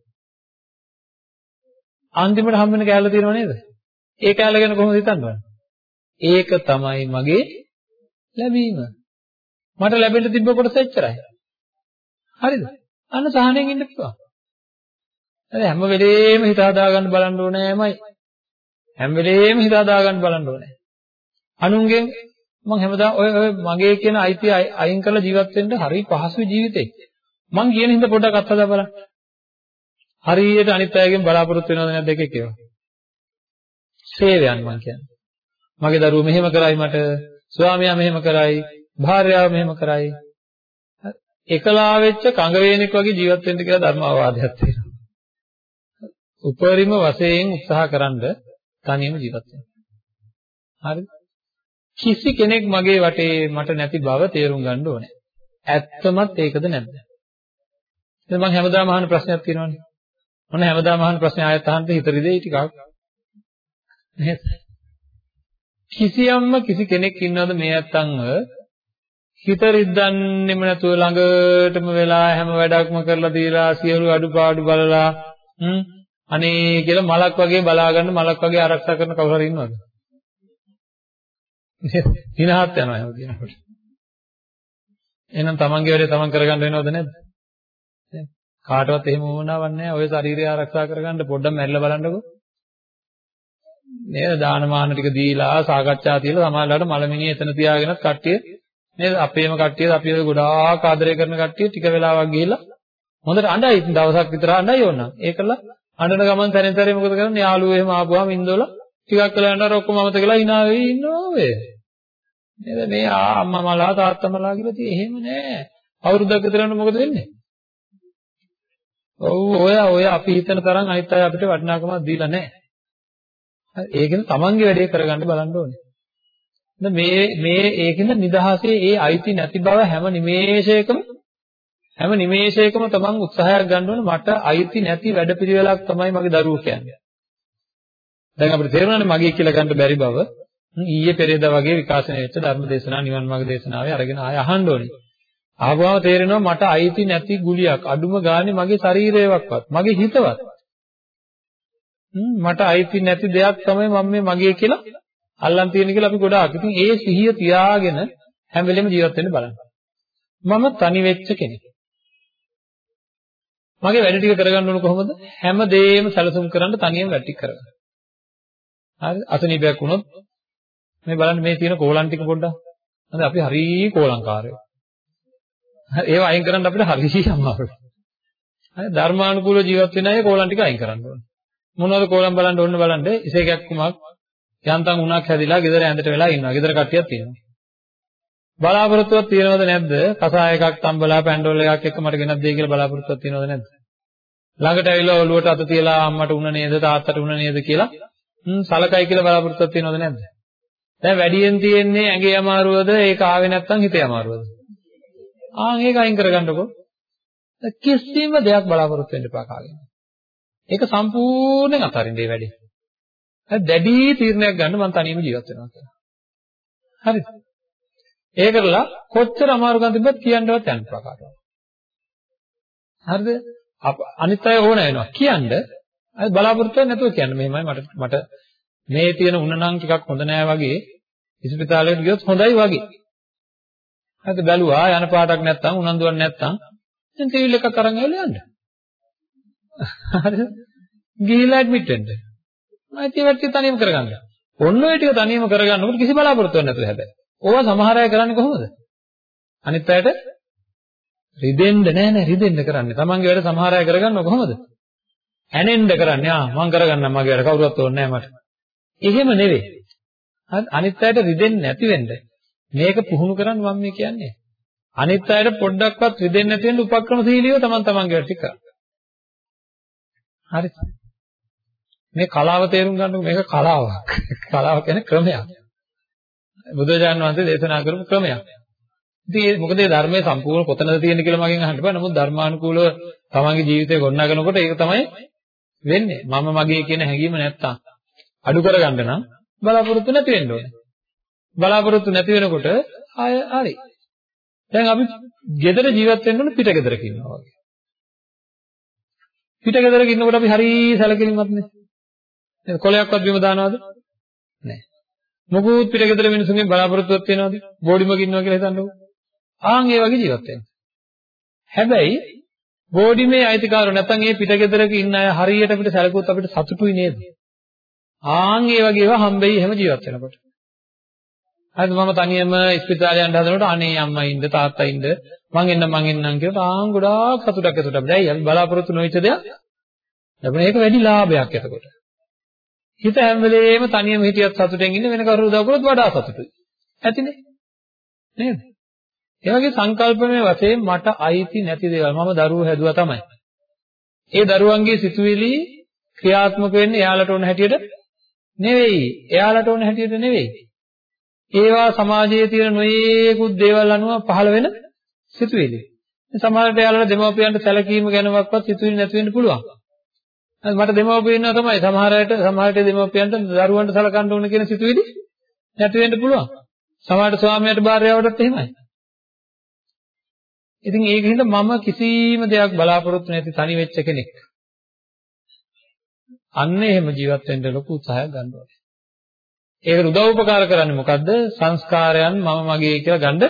අන්තිමට හම් වෙන කැලල තියෙනව නේද? ඒ කැලල ගැන කොහොමද හිතන්නේ? ඒක තමයි මගේ ලැබීම. මට ලැබෙන්න තිබ්බ කොටස එච්චරයි. හරිද? අන්න සහනෙන් ඉන්න පුළුවන්. හරි හැම වෙලේම හිත හදා ගන්න බලන්න ඕනෑමයි. හැම වෙලේම හිත හදා ගන්න බලන්න ඕනේ. අනුන්ගෙන් මම හැමදාම ඔය ඔය මගේ කියන අයිතිය අයින් කරලා ජීවත් වෙන්න හරි පහසු ජීවිතේ. මං කියන හින්දා පොඩ්ඩක් අත්හදා බලන්න. හරියට අනිත් අයගෙන් බලාපොරොත්තු වෙනවද නැද්ද එක කියව. සේවයන් මං කියන්නේ. මගේ දරුවෝ මෙහෙම කරයි මට, ස්වාමියා මෙහෙම කරයි, භාර්යාව මෙහෙම කරයි. එකලා වෙච්ච කඟ වේනෙක් වගේ ජීවත් වෙන්න කියලා ධර්ම අවවාදයක් තියෙනවා. උපරිම වශයෙන් උත්සාහකරනද තනියම ජීවත් වෙන්න. හරිද? කිසි කෙනෙක් මගේ වටේ මට නැති බව තේරුම් ගන්න ඕනේ. ඇත්තමත් ඒකද නැද්ද? දැන් මම හැමදාම අහන ප්‍රශ්නයක් තියෙනවානේ. මොන හැමදාම අහන ප්‍රශ්නේ ආයෙත් අහන්න හිතරිදේ ටිකක්. නේද? කිසියම්ම කිසි කෙනෙක් ඉන්නවද මේ නැත්තන්ව හිත රිද්දන්නෙම නැතුව ළඟටම වෙලා හැම වැඩක්ම කරලා දීලා සියලු අඩුපාඩු බලලා හ්ම් අනේ කියලා මලක් වගේ බලා ගන්න මලක් වගේ ආරක්ෂා කරන කවුරු හරි ඉන්නවද? හිනහත් යනවා එහෙම කියනකොට. එහෙනම් තමන්ගේ වැඩේ තමන් කරගන්න වෙනවද නැද්ද? කාටවත් එහෙම වුණාවක් නැහැ. ඔය ශරීරය ආරක්ෂා කරගන්න පොඩ්ඩක් මැරිලා බලන්නකෝ. නේද දානමාන ටික දීලා සාකච්ඡා තියලා සමාජලාට මලමිනිය එතන තියාගෙනත් කට්ටිය නේද අපේම කට්ටිය අපි ඔය ගොඩාක් ආදරය කරන කට්ටිය ටික වෙලාවක් ගිහිල්ලා හොඳට අඬයි දවසක් විතර අඬයි ඕනනම් ඒකලා අඬන ගමන් තැනින් තැරේ මොකද කරන්නේ? යාළුවෝ එහෙම ආපුවාම ඉන්දෝල ටිකක් වෙලා යනකොට ඔක්කොම අමතකලා hina වෙයි ඉන්නවා ඔය. නේද? මේ අම්මා මලා තාත්තා මලා කියලා තියෙ එහෙම නෑ. අවුරුද්දක් විතර යනකොට මොකද වෙන්නේ? ඔව් ඔය ඔය අපි හිතන තරම් අනිත් අය අපිට වටිනාකමක් දීලා නෑ. ඒකෙන් තමන්ගේ වැඩේ කරගන්න බලන්න ඕනේ. මේ මේ ඒකෙන් නිදහසේ ඒ අයිති නැති බව හැම නිමේෂයකම හැම නිමේෂයකම තමන් උත්සාහයක් ගන්න ඕනේ මට අයිති නැති වැඩපිළිවෙලක් තමයි මගේ දරුවෝ කියන්නේ. දැන් අපිට තේරුණානේ මගේ කියලා ගන්න බැරි බව. ඊයේ පෙරේදා වගේ විකාශනය වෙච්ච ධර්ම දේශනා නිවන් මාර්ග දේශනාවේ අරගෙන ආය අහන්න ඕනේ. ආවම තේරෙනවා මට අයිති නැති ගුලියක් අඩුම ගානේ මගේ ශරීරයවක්වත් මගේ හිතවත් මට අයිති නැති දෙයක් තමයි මම මේ මගේ කියලා අල්ලන් තියෙන කියලා අපි ගොඩාක්. ඉතින් ඒ සිහිය තියාගෙන හැම වෙලෙම ජීවත් වෙන්න බලන්න. මම තනි වෙච්ච කෙනෙක්. මගේ වැඩ ටික කරගන්න ඕන කොහොමද? හැම දෙයක්ම සැලසුම් කරන්න තනියම වැඩ ටික කරගන්න. හරි අසනීපයක් වුණොත් මේ බලන්න මේ තියෙන කෝලම් ටික පොඩ්ඩක්. හරි අපි හරි කෝලංකාරයෝ. ඒව අයින් කරන්න අපිට හරි අමාරුයි. හරි ධර්මානුකූල ජීවත් වෙන අය කෝලම් ටික අයින් කරන්න ඕනේ. මොනවද කෝලම් බලන්න ඕන බලන්න ඉසේකක් කුමක් යන්තම් උණක් හැදිලා ගෙදර ඇඳට වෙලා ඉන්නවා. ගෙදර කට්ටියක් තියෙනවා. බලාපොරොත්තුවක් තියෙනවද නැද්ද? කසාය එකක් තම්බලා පැන්ඩෝල් එකක් එක්ක මට ගෙනත් දෙයි කියලා බලාපොරොත්තුවක් තියෙනවද නැද්ද? ළඟට ඇවිල්ලා ඔළුවට අත තියලා අම්මට උණ නේද තාත්තට උණ නේද කියලා හ්ම් සලකයි කියලා බලාපොරොත්තුවක් තියෙනවද නැද්ද? දැන් වැඩියෙන් තියෙන්නේ ඇඟේ අමාරුවද ඒක ආවේ නැත්නම් හිතේ අමාරුවද? ආන් ඒක අයින් කරගන්නකෝ. කිසිම දෙයක් බලාපොරොත්තු වෙන්න එපා කාගෙන්. ඒක සම්පූර්ණයෙන් අතාරින්න මේ වැඩේ. හරි දැඩි තීරණයක් ගන්න මම තනියම ජීවත් වෙනවා කියලා. හරිද? ඒ කරලා කොච්චර අමාරුකම් තිබ්බත් කියන්නවත් යන්න ප්‍රකාරව. හරිද? අනිත් අය ඕන වෙනවා කියන්න. අය බලාපොරොත්තු වෙන්නේ නැතුව කියන්න මෙහෙමයි මට මට මේ තියෙන උණ නම් ටිකක් හොඳ නෑ වගේ ඉස්පිතාලෙට ගියොත් හොඳයි වගේ. හරිද බැලුවා යන පාටක් නැත්තම් උනන්දුවක් නැත්තම් දැන් ටීවී එකක් අරන් ඇවිල්ලා යන්න. හරිද? ගිහිල්ලා ඇඩ්මිට් වෙන්න. මම ඒවත් තනියම කරගන්න. ඔන්න ඔය ටික තනියම කරගන්නකොට කිසි බලාපොරොත්තුවක් නැතුව හැබැයි. ඕවා සමහර අය කරන්නේ කොහොමද? අනිත් අයට රිදෙන්න නෑ නෑ රිදෙන්න කරන්නේ. තමන්ගේ වැඩ සමහර අය කරගන්නව කොහොමද? ඇනෙන්න කරන්නේ. ආ මම කරගන්නම් මගේ වැඩ කවුරුවත් ඕනේ නෑ මට. එහෙම නෙවෙයි. අනිත් අයට රිදෙන්නේ නැති වෙන්න මේක පුහුණු කරන්න මම මේ කියන්නේ. අනිත් අයට පොඩ්ඩක්වත් රිදෙන්නේ නැති වෙන්න උපක්‍රමශීලීව තමන් තමන්ගේ වැඩ ටික කරන්න. හරිද? මේ කලාව තේරුම් ගන්නකො මේක කලාවක්. කලාව කියන්නේ ක්‍රමයක්. බුදුරජාණන් වහන්සේ දේශනා කරපු ක්‍රමයක්. ඉතින් මොකද මේ ධර්මයේ සම්පූර්ණ කොතනද තියෙන්නේ කියලා මගෙන් අහන්න බෑ. නමුත් ධර්මානුකූලව තමන්ගේ ජීවිතය ගොඩනගනකොට ඒක තමයි වෙන්නේ. මම මගේ කියන හැඟීම නැත්තම් අඩු කරගන්න නම් බලාපොරොත්තු නැති වෙන්න ඕනේ. බලාපොරොත්තු නැති වෙනකොට ආය හරි. දැන් අපි ගෙදර ජීවත් වෙන්න ඕන පිට ගෙදරක ඉන්නවා වගේ. පිට ගෙදරක ඉන්නකොට අපි හරි සැලකිලිමත් නේ. නේද? කොලයක්වත් බිම දානවද? නැහැ. මොකුත් පිට ගෙදර මිනිසුන්ගෙන් බලාපොරොත්තුවක් තියනවද? බෝඩිමක ඉන්නවා කියලා හිතන්නකෝ. ආන් ඒ වගේ ජීවත් වෙන්න. හැබැයි බෝඩිමේ අයිතිකාරව නැත්නම් ඒ පිට ගෙදරක ඉන්න අය හරියට අපිට සැලකුවොත් අපිට සතුටුයි නේද? ආන් ඒ වගේ ඒවා හම්බෙයි එහෙම ජීවත් වෙනකොට. හරිද මම තනියම ඉස්පිතාලේ යන්න හදනකොට අනේ අම්මා ඉන්න තාත්තා ඉන්න මං එන්න මං එන්නම් කියලා ආන් ගොඩාක් සතුටක් ඇතුළට අපිට. ඇයි අපි බලාපොරොත්තු නොවිච්ච දෙයක් ලැබුණ ඒක වැඩි ලාභයක් එතකොට. හිත හැම වෙලේම තනියම හිටියත් සතුටෙන් ඉන්න වෙන කවුරු උදව් කරොත් වඩා සතුටුයි. ඇතිනේ. නේද? ඒ වගේ සංකල්පමය වශයෙන් මට අයිති නැති දේවල් මම දරුවෝ හැදුවා තමයි. ඒ දරුවන්ගේ සිතුවිලි ක්‍රියාත්මක වෙන්නේ එයාලට ඕන හැටියට නෙවෙයි. එයාලට ඕන හැටියට නෙවෙයි. ඒවා සමාජයේ තියෙන නොයේකුත් දේවල් අනුව පහළ වෙන සිතුවිලි. සමහරට යාළුවලා දෙමව්පියන්ට සැලකීම ගැනවත් සිතුවිලි නැති වෙන්න පුළුවන්. මට දෙමව්පියෝ ඉන්නවා තමයි සමහර අයට සමහර අයට දෙමව්පියන්ට දරුවන්ට සලකන්න ඕන කියන සිතුවිලි නැති වෙන්න පුළුවන්. සමහරට ස්වාමියාට භාර්යාවටත් එහෙමයි. ඉතින් ඒකින්ද මම කිසිම දෙයක් බලාපොරොත්තු නැති තනි වෙච්ච කෙනෙක්. අන්න එහෙම ජීවත් වෙන්න ලොකු උත්සාහයක් ගන්න ඕනේ. ඒකට උදව් උපකාර කරන්නේ මොකද්ද? සංස්කාරයන් මම මගේ කියලා ගන්න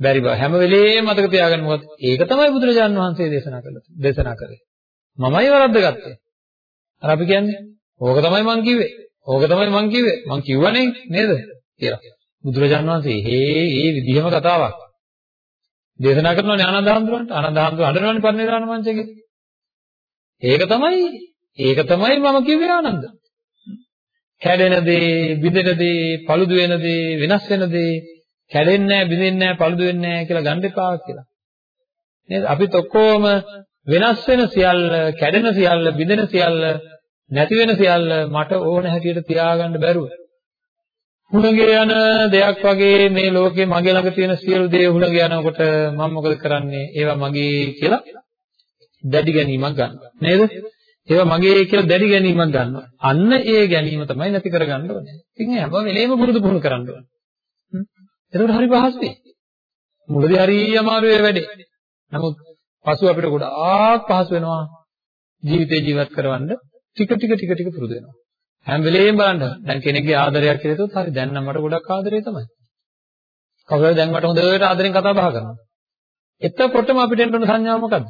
බැරි බව. හැම වෙලේම මතක තියාගන්න මොකද? ඒක තමයි බුදුරජාණන් වහන්සේ දේශනා කළේ. දේශනා කරේ. මමයි වරද්දගත්තේ. අර අපි කියන්නේ ඕක තමයි මං කිව්වේ. ඕක තමයි මං කිව්වේ. මං කිව්වනේ නේද? කියලා. බුදුරජාණන් වහන්සේ හේ ඒ විදිහම කතාවක් දේශනා කරනවානේ ආනන්ද හඳුරන්ට. ආනන්ද හඳුර අඬනවානේ පරිණිරාණ මංචකේ. ඒක තමයි ඒක තමයි මම කිව්වේ ආනන්ද. කැඩෙන දේ, බිඳෙන දේ, paludu වෙන දේ, වෙනස් වෙන දේ, කැඩෙන්නේ නැහැ, බිඳෙන්නේ නැහැ, paludu වෙන්නේ නැහැ කියලා ගන්න එපා කියලා. නේද? අපිත් ඔක්කොම වෙනස් වෙන සියල්ල, කැඩෙන සියල්ල, බිඳෙන සියල්ල, නැති වෙන සියල්ල මට ඕන හැටියට තියාගන්න බැරුව. හුණගේ යන දෙයක් වගේ මේ ලෝකේ මගේ ළඟ තියෙන සියලු දේ හුණගේ යනකොට මම මොකද කරන්නේ? ඒවා මගේ කියලා දැඩි ගැනීමක් ගන්නවා. නේද? ඒවා මගේ කියලා දැඩි ගැනීමක් ගන්නවා. අන්න ඒ ගැනීම තමයි නැති කරගන්න ඕනේ. ඉතින් හැම වෙලේම පුරුදු පුහුණු කරන්න ඕනේ. එතකොට හරි පහසුයි. මුලදී හරි අමාරු ඒ වැඩේ. නමුත් පසු අපිට ගොඩාක් පහසු වෙනවා ජීවිතේ ජීවත් කරවන්න ටික ටික ටික ටික පුරුදු වෙනවා. හැම වෙලේම බලන්න. දැන් කෙනෙක්ගේ ආදරයක් කියලා හිතුවොත් හරි දැන් නම් මට ගොඩක් ආදරේ තමයි. කවුරුහරි දැන් මට හොඳට ආදරෙන් කතා බහ කරනවා. එතකොටම අපිට එන්න ඕන සංඥාව මොකද්ද?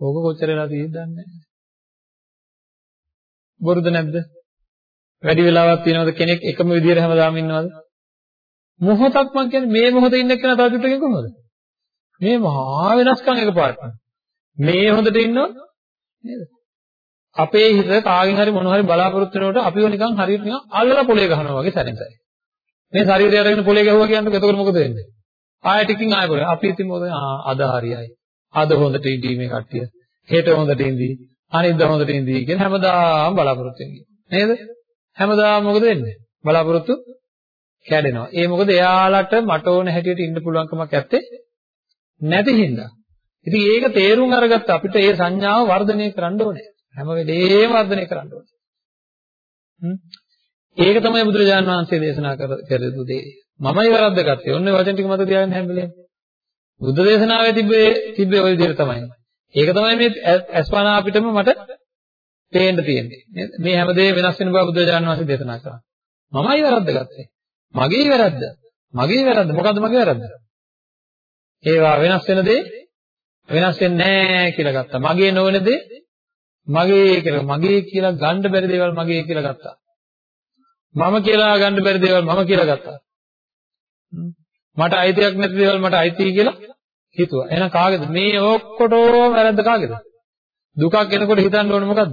ඕක කොච්චර වෙලා තියෙද්ද දන්නේ නැහැ. බොරුද නැද්ද? වැඩි වෙලාවක් තියෙනවද කෙනෙක් එකම විදිහට හැමදාම ඉන්නවද? මොහොතක් මං කියන්නේ මේ මොහොතේ ඉන්න කෙනා තව චුට්ටකින් කොහොමද? මේ මහා වෙනස්කම් එකපාරට. මේ හොඳට ඉන්නව නේද? අපේ හිත කාගෙන් හරි මොන හරි බලාපොරොත්තු වෙනකොට අපිව නිකන් හරියට නිකන් අල්ලලා පොලේ ගහනවා වගේ සැරෙන් සැරේ. මේ ශරීරය අරගෙන පොලේ ගැහුවා කියන්නේ එතකොට මොකද වෙන්නේ? ආයෙ ටිකින් ආයෙ පොලේ. අපි හිතමු අද හරියයි. අද හොඳට ඉඳී මේ කට්ටිය. හෙට හොඳට ඉඳී. අනිද්දා හොඳට ඉඳී කියන හැමදාම බලාපොරොත්තු වෙන්නේ. නේද? හැමදාම මොකද වෙන්නේ? බලාපොරොත්තු කැඩෙනවා. ඒ මොකද එයාලට මට ඕන හැටියට ඉන්න පුළුවන්කමක් නැත්තේ නැති හින්දා. ඉතින් ඒක තේරුම් අරගත්ත අපිට ඒ සංඥාව වර්ධනය කරන්න ඕනේ. හැම වෙලේම වර්ධනය කරන්න ඕනේ. ඒක තමයි බුදුරජාණන් වහන්සේ දේශනා කරපු දේ. මමයි වරද්දගත්තේ. ඔන්න වචන ටික මත තියාගන්න හැම වෙලේම. බුද්ධ දේශනාවේ තිබ්බේ තිබ්බේ ওই විදිහට තමයි. ඒක තමයි මේ අස්පනා අපිටම මට පේන්න තියෙන්නේ. නේද? මේ හැමදේම වෙනස් වෙන බව බුදුරජාණන් වහන්සේ දේශනා කරා. මමයි වැරද්දගත්තේ. මගේ වැරද්ද. මගේ වැරද්ද. මොකද්ද මගේ වැරද්ද? ඒවා වෙනස් වෙන දේ වෙනස් වෙන්නේ නැහැ කියලා ගත්තා. මගේ නොවන දේ මගේ කියලා මගේ කියලා ගන්න බැරි දේවල් මගේ කියලා ගත්තා. මම කියලා ගන්න බැරි දේවල් මම කියලා ගත්තා. මට අයිතියක් නැති දේවල් මට අයිති කියලා හිතුවා. එහෙනම් කාගේද? මේ ඔක්කොටම වැරද්ද කාගේද? දුකක් එනකොට හිතන්න ඕනේ මොකද්ද?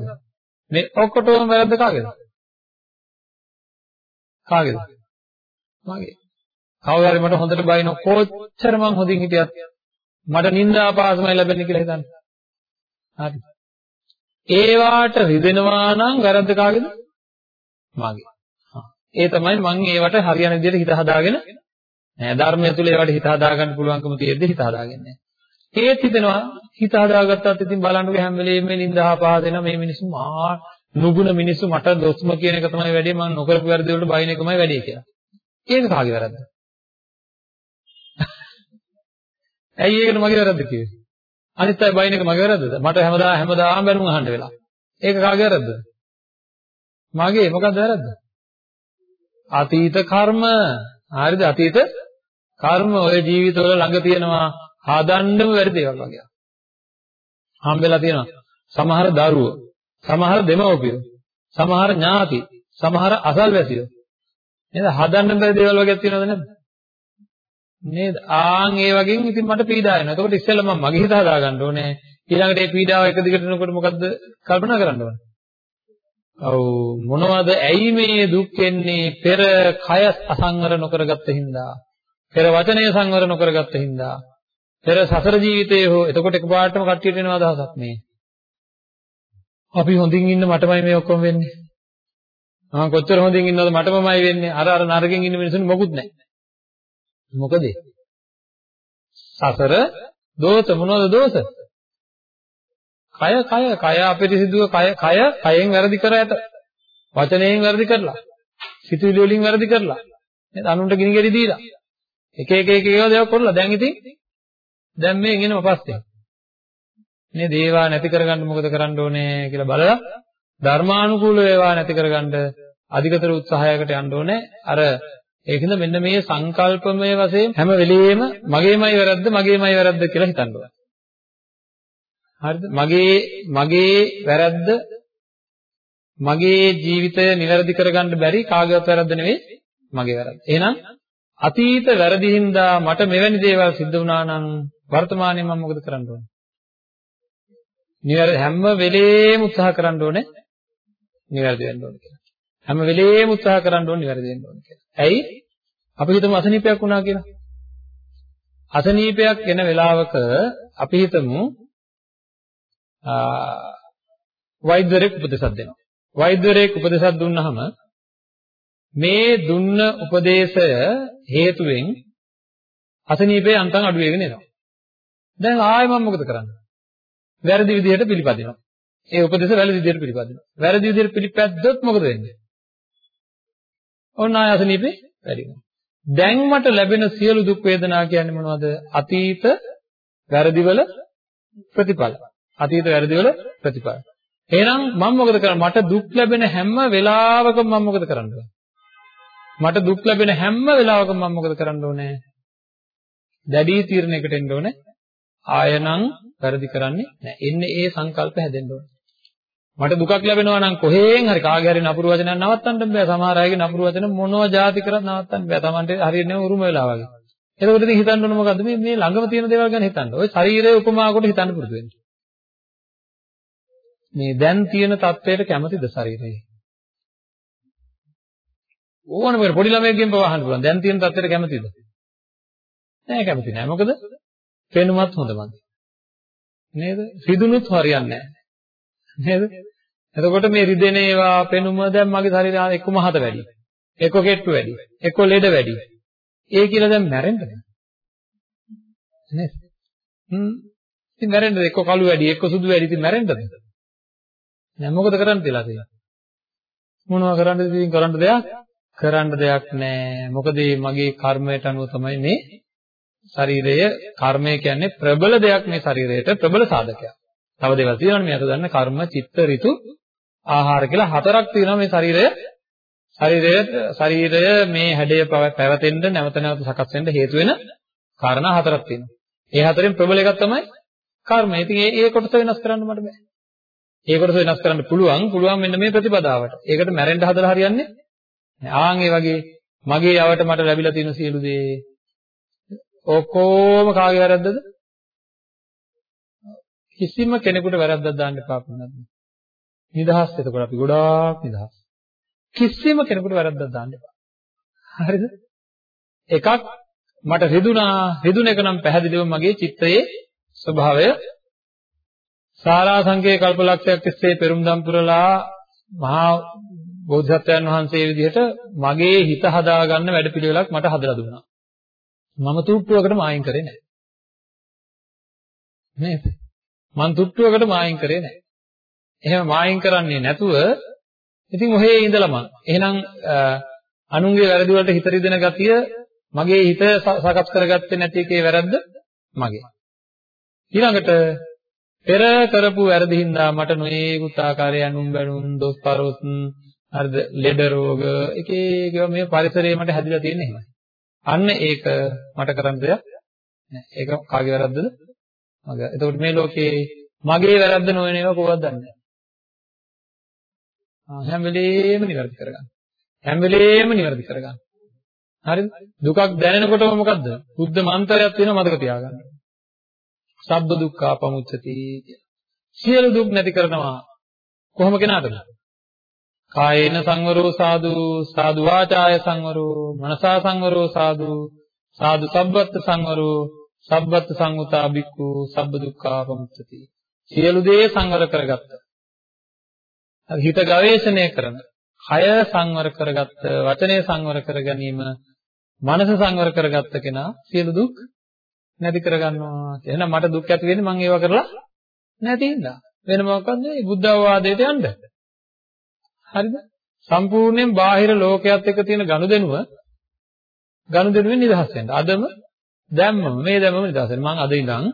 මේ ඔක්කොටම වැරද්ද කාගේද? කාගේද? මගේ. කවුරු හරි මට හොඳට බයින කොච්චර මං හොඳින් හිටියත් මට නිന്ദා පාසමයි ලැබෙන්නේ කියලා හිතන්න. හරි. ඒවාට රිදෙනවා නම් වැරද්ද කාගේද? මගේ. ඒ තමයි මං ඒවට හරියන විදිහට හිත හදාගෙන නෑ ධර්මය තුල ඒවට හිත හදාගන්න පුළුවන්කම තියෙද්දි හිත හදාගන්නේ නෑ. ඒත් හිතෙනවා හිත හදාගත්තත් ඉතින් බලන්නකෝ හැම වෙලේම නින්දා පහදෙන මේ මිනිස්සු මහා නුගුණ මිනිස්සු මට දොස්ම කියන එක තමයි වැඩේ මම නොකරපු වැරදි වලට බයින එකමයි වැඩේ කියලා. ඒක කාගේ වැරද්දද? ඇයි ඒකට මගේ වැරද්ද කිව්වේ? අනිත් අය බයින එක මගේ වැරද්දද? මට හැමදා හැමදාම බැනුම් අහන්න වෙලා. ඒක කාගේ වැරද්දද? මගේ මොකක්ද වැරද්ද? අතීත කර්ම. හරිද? අතීත කර්ම ඔය ජීවිතවල ළඟ තියෙනවා හදන්නම වැරදි දේවල් වගේ. හම්බෙලා තියෙනවා. සමහර දරුවෝ, සමහර දෙමව්පියෝ, සමහර ඥාති, සමහර අසල්වැසියෝ. නේද? හදන්න බැරි දේවල් වගේ තියෙනවද නැද්ද? නේද? ආන් ඒ වගේම ඉතින් මට පීඩා වෙනවා. එතකොට ඉස්සෙල්ලා මම මගේ හිත හදා ගන්න ඕනේ. ඊළඟට මේ පීඩාව එක දිගට යනකොට මොකද්ද කල්පනා කරන්න ඕනේ? ඔව් මොනවද ඇයි මේ දුක් වෙන්නේ පෙර කය අසංවර නොකරගත්ත හින්දා පෙර වචනය සංවර නොකරගත්ත හින්දා පෙර සසර ජීවිතයේ හෝ එතකොට එකපාරටම කට්ටියට එන අදහසක් මේ අපි හොඳින් ඉන්න මටමයි මේ ඔක්කොම වෙන්නේ මම කොච්චර හොඳින් ඉන්නවද මටමමයි වෙන්නේ අර අර නරකෙන් ඉන්න මිනිස්සුන් මොකුත් නැහැ මොකද සසර දෝෂ මොනවද දෝෂ කය කය කය අපිරිසිදුව කය කය කයෙන් වැරදි කර ඇත. වචනයෙන් වැරදි කරලා. සිතුවිලි වලින් වැරදි කරලා. නේද? අනුන්ට ගිනි ගෙඩි දීලා. එක එක එක ඒවා දේවල් කරලා දැන් ඉතින් දැන් මේ එගෙනම පස්සේ. මේ දේවා නැති කරගන්න මොකද කරන්න ඕනේ කියලා බලලා ධර්මානුකූල ඒවා නැති කරගන්න අධිකතර උත්සාහයකට යන්න ඕනේ. අර ඒකින්ද මෙන්න මේ සංකල්පමය වශයෙන් හැම වෙලෙම මගේමයි වැරද්ද මගේමයි වැරද්ද කියලා හිතන්න ඕනේ. හරිද? මගේ මගේ වැරද්ද මගේ ජීවිතය નિවැරදි කරගන්න බැරි කාගේවත් වැරද්ද නෙවෙයි මගේ වැරද්ද. එහෙනම් අතීත වැරදි හින්දා මට මෙවැනි දේවල් සිද්ධ වුණා නම් වර්තමානයේ මම මොකද කරන්න ඕනේ? නිවැරදි හැම වෙලේම උත්සාහ කරන්න ඕනේ නිවැරදි වෙන්න ඕනේ කියලා. හැම වෙලේම උත්සාහ කරන්න ඕනේ නිවැරදි වෙන්න ඕනේ කියලා. ඇයි? අපි හිතමු අසනීපයක් වුණා කියලා. අසනීපයක් එන වෙලාවක අපි හිතමු වෛද්‍යවරයෙක් උපදෙසක් දෙනවා. වෛද්‍යවරයෙක් උපදෙසක් දුන්නාම මේ දුන්න උපදේශය හේතුවෙන් අසනීපේ අන්තම් අඩු වෙගෙන එනවා. දැන් ආයෙ මම මොකද කරන්නේ? වැරදි විදිහට පිළිපදිනවා. ඒ උපදේශ වැරදි විදිහට පිළිපදිනවා. වැරදි විදිහට පිළිපැද්දොත් මොකද වෙන්නේ? ඔන්න ආයෙ අසනීපේ වැඩි වෙනවා. දැන් මට ලැබෙන සියලු දුක් වේදනා කියන්නේ මොනවද? අතීත වැරදිවල ප්‍රතිඵල. අතීත වැරදිවල ප්‍රතිඵල. එහෙනම් මම මොකද කරන්නේ? මට දුක් ලැබෙන හැම වෙලාවකම මම මොකද කරන්නේ? මට දුක් ලැබෙන හැම වෙලාවකම මම මොකද කරන්න ඕනේ? දැඩි තීරණයකට එන්න ඕනේ. ආයනම් වැරදි කරන්නේ නැහැ. එන්නේ ඒ සංකල්ප හැදෙන්න ඕනේ. මට දුකක් ලැබෙනවා නම් කොහෙන් හරි කාගේ හරි නපුරු වචනයක් නවත්තන්න බෑ. සමහර අයගේ නපුරු වචන මොනවා જાති කරත් නවත්තන්න බෑ. Tamante හරියටම උරුම වෙලා වගේ. එතකොට ඉතින් හිතන්න ඕන මොකද්ද මේ මේ ළඟම තියෙන දේවල් ගැන හිතන්න. ඔය ශරීරයේ උපමා කොට හිතන්න පුරුදු වෙන්න. මේ දැන් තියෙන தത്വයට කැමතිද ශරීරය? ඕනම වෙන පොඩි ළමයෙක්ගෙන් පවහන්න පුළුවන්. දැන් තියෙන தത്വයට කැමතිද? නෑ කැමති නෑ. මොකද පෙනුමත් හොඳ මන්ද. නේද? සිදුනුත් හරියන්නේ නෑ. නේද? එතකොට මේ රිදෙන ඒවා පෙනුම දැන් මගේ ශරීරය එක්ක මහත වැඩි. එක්ක කෙට්ටු වැඩි. එක්ක ලෙඩ වැඩි. ඒ කියලා දැන් මැරෙන්නද? නේද? හ්ම්. ඉතින් මැරෙන්නද? එක්ක කළු වැඩි, එක්ක සුදු වැඩි. ඉතින් මැරෙන්නද? දැන් මොකද කරන්න තියලා තියෙන්නේ? මොනවා කරන්නද ඉතින් කරන්න දෙයක්? කරන්න දෙයක් නැහැ. මොකද මගේ කර්මයට අනුව තමයි මේ ශරීරය කර්මය කියන්නේ ප්‍රබල දෙයක් මේ ශරීරයට ප්‍රබල සාධකයක්. තව දේවල් තියෙනවනේ මේ අත දන්න කර්ම, චිත්ත, ඍතු, ආහාර කියලා හතරක් තියෙනවා මේ ශරීරය. ශරීරය ශරීරය මේ හැඩය පැවතෙන්න නැවත නැවත සකස් වෙන්න හේතු වෙන කාරණා හතරක් තියෙනවා. ඒ හතරෙන් ප්‍රබල එකක් තමයි කර්මය. ඉතින් ඒ ඒ කොටස වෙනස් කරන්න මට බෑ. ඒ කොටස වෙනස් කරන්න පුළුවන්. පුළුවන් මෙන්න මේ ප්‍රතිපදාවට. ඒකට මැරෙන්න හදලා හරියන්නේ ආන් ඒ වගේ මගේ යවට මට ලැබිලා තියෙන සියලු දේ ඔක්කොම කාගේ වැරද්දද? කිසිම කෙනෙකුට වැරද්දක් දාන්න එපා පුණත්. නිදහස් එතකොට අපි ගොඩාක් නිදහස්. කිසිම කෙනෙකුට වැරද්දක් දාන්න එපා. හරිද? එකක් මට රිදුනා රිදුන එක නම් පැහැදිලිව මගේ චිත්තයේ ස්වභාවය සාරා සංකේ කල්පලක්ෂයක් තිස්සේ පෙරුම්දම් පුරලා මහා බෝධිසත්වයන් වහන්සේ විදිහට මගේ හිත හදාගන්න වැඩපිළිවෙලක් මට හදලා දුන්නා. මම තුට්ටුවකට මායින් කරේ නැහැ. නේද? මං තුට්ටුවකට මායින් කරේ නැහැ. එහෙම මායින් කරන්නේ නැතුව ඉතින් ඔහේ ඉඳලා මං එහෙනම් අනුන්ගේ වැරදි වලට හිත රිදෙන ගතිය මගේ හිත සකස් කරගත්තේ නැති එකේ වැරද්ද මගේ. ඊළඟට පෙර කරපු වැරදි හින්දා මට නොයේකුත් ආකාරයේ අනුන් බැනුම් දොස් පරොත් හරිද ලෙඩ රෝග එක එක මේ පරිසරයේ මට හැදිලා තියෙන්නේ එහෙමයි. අන්න ඒක මට කරන්න දෙයක් නෑ. ඒක කාගේ වැරද්දද? මගේ. එතකොට මේ ලෝකේ මගේ වැරද්ද නොවන ඒවා කොහොමද දන්නේ? ආ හැම වෙලේම නිවැරදි කරගන්න. හැම වෙලේම නිවැරදි කරගන්න. හරිද? දුකක් දැනෙනකොටම මොකද්ද? බුද්ධ මන්ත්‍රයක් තියෙනවා මතක තියාගන්න. සබ්බ දුක්ඛා පමුච්චති කියලා. සියලු දුක් නැති කරනවා. කොහොම කෙනාටද? කායේන සංවරෝ සාදු සාදු වාචාය සංවරෝ මනසා සංවරෝ සාදු සාදු සබ්බත් සංවරෝ සබ්බත් සංඋතා බික්ඛු සබ්බ දුක්ඛා පමුච්චති සියලු දේ සංවර කරගත්ත හිත ගවේෂණය කරන කය සංවර කරගත්ත වචනේ සංවර කර ගැනීම මනස සංවර කරගත්ත කෙනා සියලු දුක් නැති කරගන්නවා එහෙනම් මට දුක් ඇති වෙන්නේ මම ඒවා කරලා නැති හින්දා වෙන මොකක්ද නෙවෙයි බුද්ධ අවවාදයට යන්න. හරිද? සම්පූර්ණයෙන් බාහිර ලෝකයක් එක්ක තියෙන ගනුදෙනුව ගනුදෙනුවෙන් නිදහස් වෙන්න. අදම දැම්මම මේ දැම්මම නිදහස් වෙන්න. මම අද ඉඳන්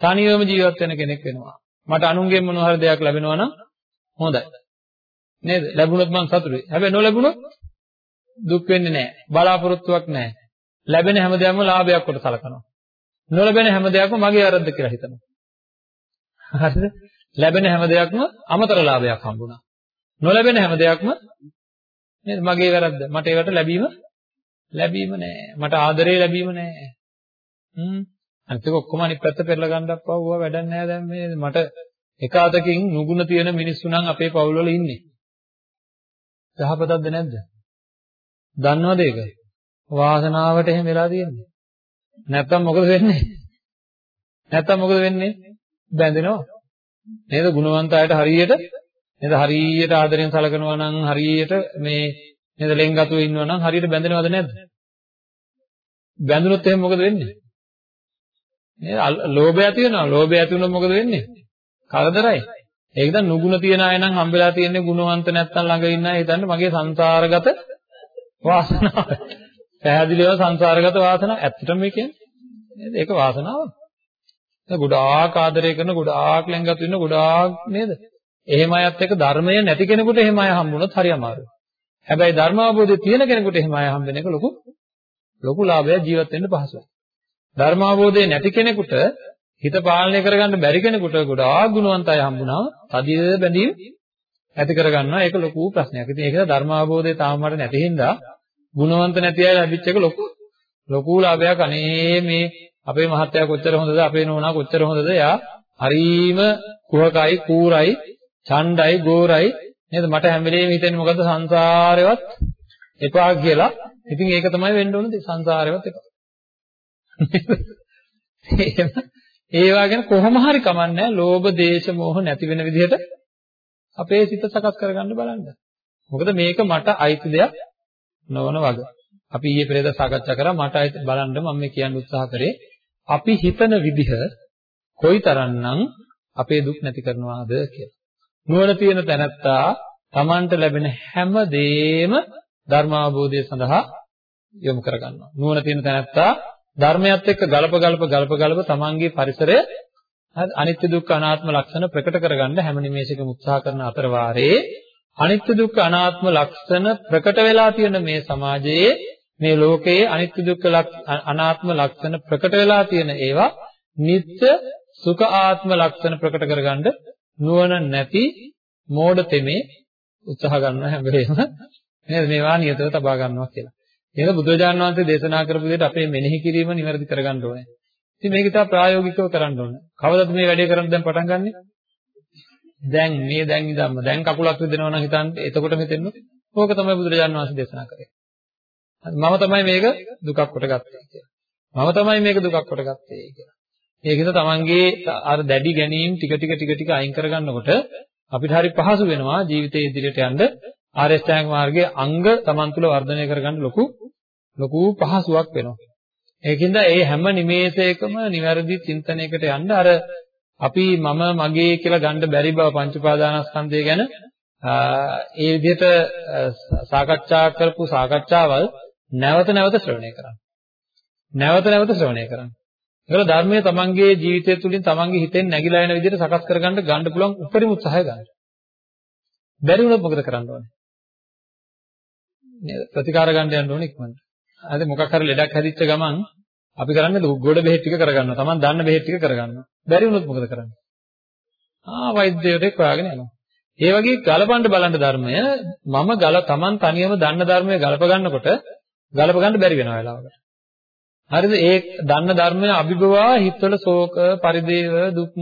තනියම ජීවත් වෙන කෙනෙක් වෙනවා. මට අනුන්ගෙන් මොන හරි දෙයක් ලැබෙනවා නම් හොඳයි. නේද? ලැබුණොත් මම සතුටුයි. හැබැයි නොලැබුණොත් දුක් වෙන්නේ නැහැ. බලාපොරොත්තුවක් නැහැ. ලැබෙන හැම දෙයක්ම ලාභයක් කොට සලකනවා. නොලැබෙන හැම දෙයක්ම මගේ වැරද්ද කියලා හිතනවා. හරිද? ලැබෙන හැම දෙයක්ම අමතර ලාභයක් හම්බුණා. නොලැබෙන හැම දෙයක්ම නේද මගේ වැරද්ද. මට ඒකට ලැබීම ලැබීම නෑ. මට ආදරේ ලැබීම නෑ. හ්ම්. අනිත් එක ඔක්කොම අනිත් පැත්ත පෙරලා ගන්නත් පවුව වැඩක් නෑ දැන් මේ මට එක අතකින් නුගුණ තියෙන මිනිස්සු නම් අපේ පවුල් වල ඉන්නේ. යහපතක්ද නැද්ද? දන්නවද ඒක? වාසනාවට එහෙම වෙලා තියෙන්නේ. නැත්තම් මොකද වෙන්නේ? නැත්තම් මොකද වෙන්නේ? බැඳෙනවා. නේද? ගුණවන්ත අයට හරියට නේද? හරියට ආදරෙන් සලකනවා නම් හරියට මේ නේද ලෙන්ගතුව ඉන්නවා නම් හරියට බැඳෙනවද නැද්ද? බැඳුනොත් එහෙනම් මොකද වෙන්නේ? නේද? ලෝභය ඇති වෙනවා. ලෝභය ඇති වුණොත් මොකද වෙන්නේ? කරදරයි. ඒක දැන් නුගුණ තියන අය නම් හම්බෙලා තියෙන්නේ ගුණවන්ත නැත්තම් ළඟ ඉන්න අය හිතන්නේ මගේ සංසාරගත වාසනාව. පැහැදිලිව සංසාරගත වාසනාව. ඇත්තටම මේ කියන්නේ නේද? ඒක වාසනාවක්. දැන් ගොඩාක් ආදරය කරන ගොඩාක් ලැංගත් වෙන ගොඩාක් නේද? එහෙම අයත් එක්ක ධර්මය නැති කෙනෙකුට එහෙම අය හම්බුනොත් හරි අමාරුයි. හැබැයි ධර්ම අවබෝධය තියෙන කෙනෙකුට එහෙම අය හම්බෙන එක ලොකු ලොකු ලාභයක් ජීවත් වෙන්න පහසුයි. ධර්ම අවබෝධය නැති කෙනෙකුට හිත පාලනය කරගන්න බැරි කෙනෙකුට ගොඩාක් ගුණවන්ත අය හම්බුනා. තදිය බැඳීම් ඇති කරගන්නවා. ඒක ලොකු ප්‍රශ්නයක්. ඉතින් ඒක ධර්ම අවබෝධය තාම මට නැති හින්දා ගුණවන්ත නැති අය ලැබිච්ච එක ලොකු ලොකු ලාභයක්. අනේ මේ අපේ මහත්තයා කොච්චර හොඳද අපේ නෝනා කොච්චර හොඳද එයා හරීම කුහකයි කූරයි ඡණ්ඩයි ගෝරයි නේද මට හැම වෙලේම හිතෙන්නේ මොකද්ද සංසාරේවත් එපා කියලා ඉතින් ඒක තමයි වෙන්න ඕනේ සංසාරේවත් එපා එහෙම ඒවා ගැන කොහොම හරි කමන්නේ ලෝභ දේශ මොහ නැති වෙන විදිහට අපේ සිත සකස් කරගන්න බලන්න මොකද මේක මට අයිති දෙයක් නොවන වගේ අපි ඊයේ පෙරේද සාකච්ඡා කරා මට අයිති බලන්න මම මේ කියන්න උත්සාහ කරේ අපි හිතන විදිහ කොයිතරම්නම් අපේ දුක් නැති කරනවාද කියලා. නුවණ තියෙන තැනැත්තා Tamanට ලැබෙන හැම දෙයක්ම ධර්මාභෝධය සඳහා යොමු කරගන්නවා. නුවණ තියෙන තැනැත්තා ධර්මයත් එක්ක ගලප ගලප ගලප ගලප Tamanගේ පරිසරය අනිත්‍ය දුක්ඛ අනාත්ම ලක්ෂණ ප්‍රකට කරගන්න හැම නිමේෂයකම උත්සාහ කරන අතර වාරේ අනිත්‍ය දුක්ඛ අනාත්ම ලක්ෂණ ප්‍රකට වෙලා තියෙන මේ සමාජයේ මේ ලෝකයේ අනිත්‍ය දුක්ඛ අනාත්ම ලක්ෂණ ප්‍රකට වෙලා තියෙන ඒවා නිත්‍ය සුඛ ආත්ම ලක්ෂණ ප්‍රකට කරගන්න නුවණ නැති මෝඩ තෙමේ උත්සාහ ගන්න හැම වෙලේම නේද මේවා නියතව තබා ගන්නවා කියලා. ඒක බුදුරජාණන් වහන්සේ දේශනා කරපු විදිහට අපේ මෙනෙහි කිරීම නිවැරදි කරගන්න ඕනේ. ඉතින් මේක ඉතා ප්‍රායෝගිකව කරන්න ඕනේ. කවදද මේ වැඩේ කරන්න දැන් පටන් ගන්නෙ? දැන් මේ දැන් ඉඳන්ම දැන් කකුලක් රිදෙනවා නම් හිතන්න එතකොට මෙතෙන්න ඕක තමයි බුදුරජාණන් වහන්සේ දේශනා කරේ. මම තමයි මේක දුකක් කොට ගත්තේ කියලා. මම තමයි මේක දුකක් කොට ගත්තේ කියලා. ඒකද තමන්ගේ අර දැඩි ගැනීම ටික ටික ටික ටික අයින් කරගන්නකොට අපිට හරි පහසු වෙනවා ජීවිතයේ ඉදිරියට යන්න ආර්යශ්‍රැංග මාර්ගයේ අංග තමන් තුළ වර්ධනය කරගන්න ලොකු ලොකු පහසුවක් වෙනවා. ඒකින්ද ඒ හැම නිමේෂයකම නිවැරදි චින්තනයකට යන්න අර අපි මම මගේ කියලා ගන්න බැරි බව පංච උපාදානස්කන්ධය ගැන ඒ විදිහට සාකච්ඡා කරපු සාකච්ඡාවල් නැවත නැවත ශ්‍රවණය කරන්න. නැවත නැවත ශ්‍රවණය කරන්න. ඒකල ධර්මයේ තමන්ගේ ජීවිතය තුළින් තමන්ගේ හිතෙන් නැగిලා යන විදිහට සකස් කරගන්න ගන්න පුළුවන් උපරිම උත්සාහය ගන්න. බැරි වුණොත් මොකද කරන්න ඕනේ? නේද? ප්‍රතිකාර ගන්න යන්න ඕනේ ඉක්මනට. අද මොකක් හරි ලෙඩක් හැදිච්ච ගමන් අපි කරන්නේ ගොඩ බෙහෙත් ටික කරගන්නවා. තමන් දන්න බෙහෙත් ටික කරගන්නවා. බැරි වුණොත් මොකද කරන්නේ? ආ වෛද්‍යවරයෙක් හොයාගෙන යනවා. ඒ වගේ ගලපන්න බලන්න ධර්මය මම ගල තමන් තනියම දන්න ධර්මය ගලප ගන්නකොට ගලප ගන්න බැරි වෙනවා වෙලාවකට. හරිද? ඒ දන්න ධර්මය අභිභවා හිතවල ශෝක, පරිදේව, දුක්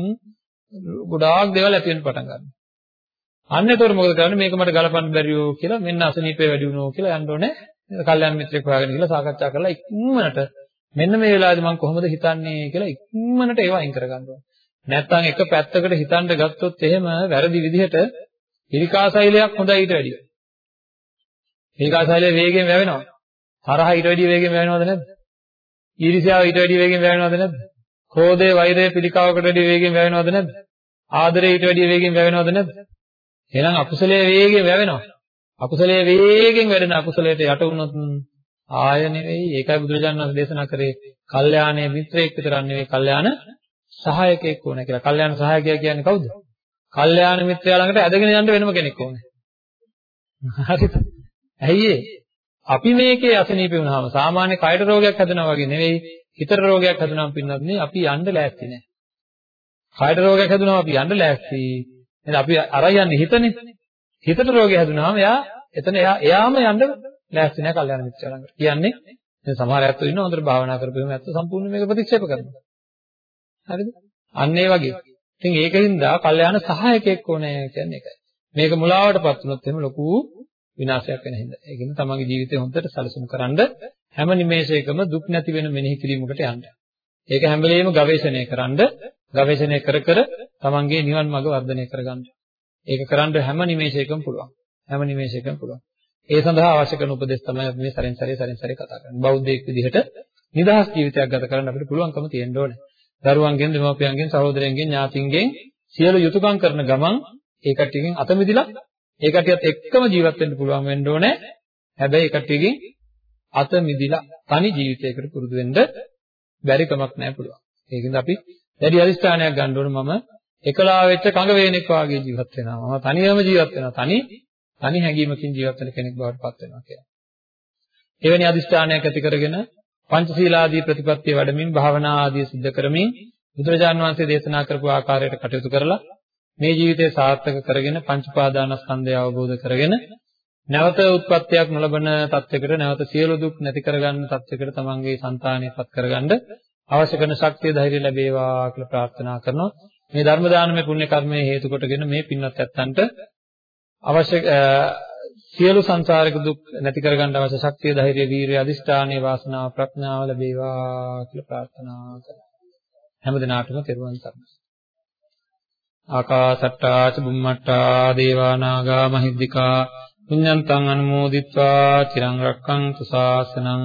ගොඩාක් දේවල් ඇති වෙන්න පටන් ගන්නවා. අන්න එතකොට මොකද කරන්නේ? මේක මට ගලපන්න බැරියෝ කියලා මෙන්න අසනීපේ වැඩි වුණෝ කියලා යන්න ඕනේ. කල්යාණ මිත්‍රෙක් හොයාගෙන ගිහලා සාකච්ඡා කරලා ඉක්මනට මෙන්න මේ වෙලාවේදී මම කොහොමද හිතන්නේ කියලා ඉක්මනට ඒව අයින් කරගන්න ඕනේ. නැත්තම් එක පැත්තකට හිතන්න ගත්තොත් එහෙම වැරදි විදිහට පිළිකා සෛලයක් හොඳයි ඊට වැඩිය. පිළිකා සෛලය වේගෙන් වැවෙනවා. තරහ ඊට වැඩිය වේගෙන් වැවෙනවද නැද්ද? ඊර්ෂ්‍යාව ඊට වැඩිය වේගෙන් වැවෙනවද නැද්ද? ක්‍රෝධය, වෛරය, පිළිකාවකට වැඩිය වේගෙන් වැවෙනවද නැද්ද? ආදරේ ඊට වැඩිය වේගෙන් වැවෙනවද නැද්ද? එහෙනම් අකුසලයේ වේගෙන් වැවෙනවා. අකුසලයේ වේගෙන් වැඩෙන අකුසලයට යට වුණොත් ආය නෙවෙයි ඒකයි බුදුරජාණන් වහන්සේ දේශනා කරේ කල්යාණයේ මිත්‍රයෙක් විතරක් නෙවෙයි කල්යාණ සහායකයෙක් ඕනේ කියලා. කල්යාණ සහායකයා කියන්නේ කවුද? කල්යාණ මිත්‍රයා ළඟට ඇදගෙන යන්න වෙනම කෙනෙක් ඕනේ. හරිද? ඇයි ඒ? අපි මේකේ අසනීප වුණාම සාමාන්‍ය කයට රෝගයක් හැදෙනවා වගේ නෙවෙයි හිතට රෝගයක් හැදුනම පින්නත් නේ අපි යන්න ලෑස්ති නෑ. කයට රෝගයක් හැදුනම අපි යන්න ලෑස්ති. එහෙනම් අපි අරයි යන්නේ හිතනේ. හිතට රෝගය හැදුනම එයා එතන එයා එයාම යන්න ලෑස්ති නෑ කල්යාණ මිත්‍යා ළඟට. කියන්නේ දැන් සමහර ඇත්තෝ ඉන්නවා හොඳට භාවනා කරපුවම ඇත්තෝ සම්පූර්ණ මේක ප්‍රතික්ෂේප කරනවා. හරිද? අන්න ඒ වගේ. ඉතින් ඒකින්ද කල්යාණ සහායකයෙක් ඕනේ කියන්නේ ඒකයි. මේක මුලාවටපත් වුණොත් එහෙම ලොකු විනාශයක් වෙන හින්දා. ඒකින්ද තමන්ගේ ජීවිතේ හොඳට සැලසුම් කරන්ඩ හැම නිමේෂයකම දුක් නැති වෙන මෙනෙහි කිරීමකට යන්න. ඒක හැම වෙලෙම ගවේෂණය කරන්ඩ ගවේෂණය කර කර තමන්ගේ නිවන් මඟ වර්ධනය කරගන්න. ඒක කරන්න හැම නිමේෂයකම පුළුවන්. හැම නිමේෂයකම පුළුවන්. ඒ සඳහා අවශ්‍ය කරන උපදෙස් තමයි අපි මේ සැරෙන් සැරේ සැරෙන් සැරේ කතා කරන්නේ. බෞද්ධයෙක් විදිහට නිදහස් ජීවිතයක් ගත කරන්න අපිට පුළුවන්කම තියෙන්න ඕනේ. දරුවන්ගෙන්, දෙමාපියන්ගෙන්, සහෝදරයන්ගෙන්, ඥාතින්ගෙන් සියලු යුතුයකම් කරන ගමන් ඒ කට්ටියකින් අත මිදිලා ඒ කට්ටියත් එක්කම ජීවත් වෙන්න පුළුවන් වෙන්න ඕනේ. හැබැයි ඒ කට්ටියකින් අත මිදිලා තනි ජීවිතයකට පුරුදු වෙන්න බැරි කමක් නැහැ පුළුවන්. ඒකින්ද අපි දැඩි අදිස්ථානයක් ගන්න ඕනේ මම එකලා වෙච්ච කඟ වේනෙක් වාගේ ජීවත් වෙනවා. මම තනියම ජීවත් වෙනවා. තනි තනි හැඟීමකින් ජීවත් වෙන කෙනෙක් බවට පත් වෙනවා කියලා. එවැනි අදිස්ථානයක් ඇති කරගෙන පංචශීලාදී ප්‍රතිපත්තිය වඩමින් භාවනා ආදී සිද්ධ කරමින් බුදුරජාන් වහන්සේ දේශනා කරපු ආකාරයට කටයුතු කරලා මේ ජීවිතය සාර්ථක කරගෙන පංච පාදානස්කන්ධය අවබෝධ කරගෙන නැවත උත්පත්තියක් නොලබන තත්යකට නැවත සියලු දුක් නැති කරගන්න තත්යකට තමන්ගේ సంతානියපත් කරගන්න අවශ්‍ය කරන ශක්තිය ධෛර්යය ලැබේවා කියලා ප්‍රාර්ථනා කරනවා. මේ ධර්ම දානමය පුණ්‍ය කර්මයේ හේතු කොටගෙන මේ පින්වත් ඇත්තන්ට අවශ්‍ය සියලු සංසාරික දුක් නැති කරගන්න අවශ්‍ය ශක්තිය ධෛර්යය වීරිය අදිෂ්ඨානීය වාසනාව ප්‍රඥාව ලැබේවා කියලා ප්‍රාර්ථනා කරනවා. හැම දිනාටම තෙරුවන් සරණයි. ආකාසට්ටා චුම්මට්ටා දේවා නාග මහිද්దికා. පුඤ්ඤන්තං අනුමෝදිත්වා. චිරං රක්ඛන්තු ශාසනං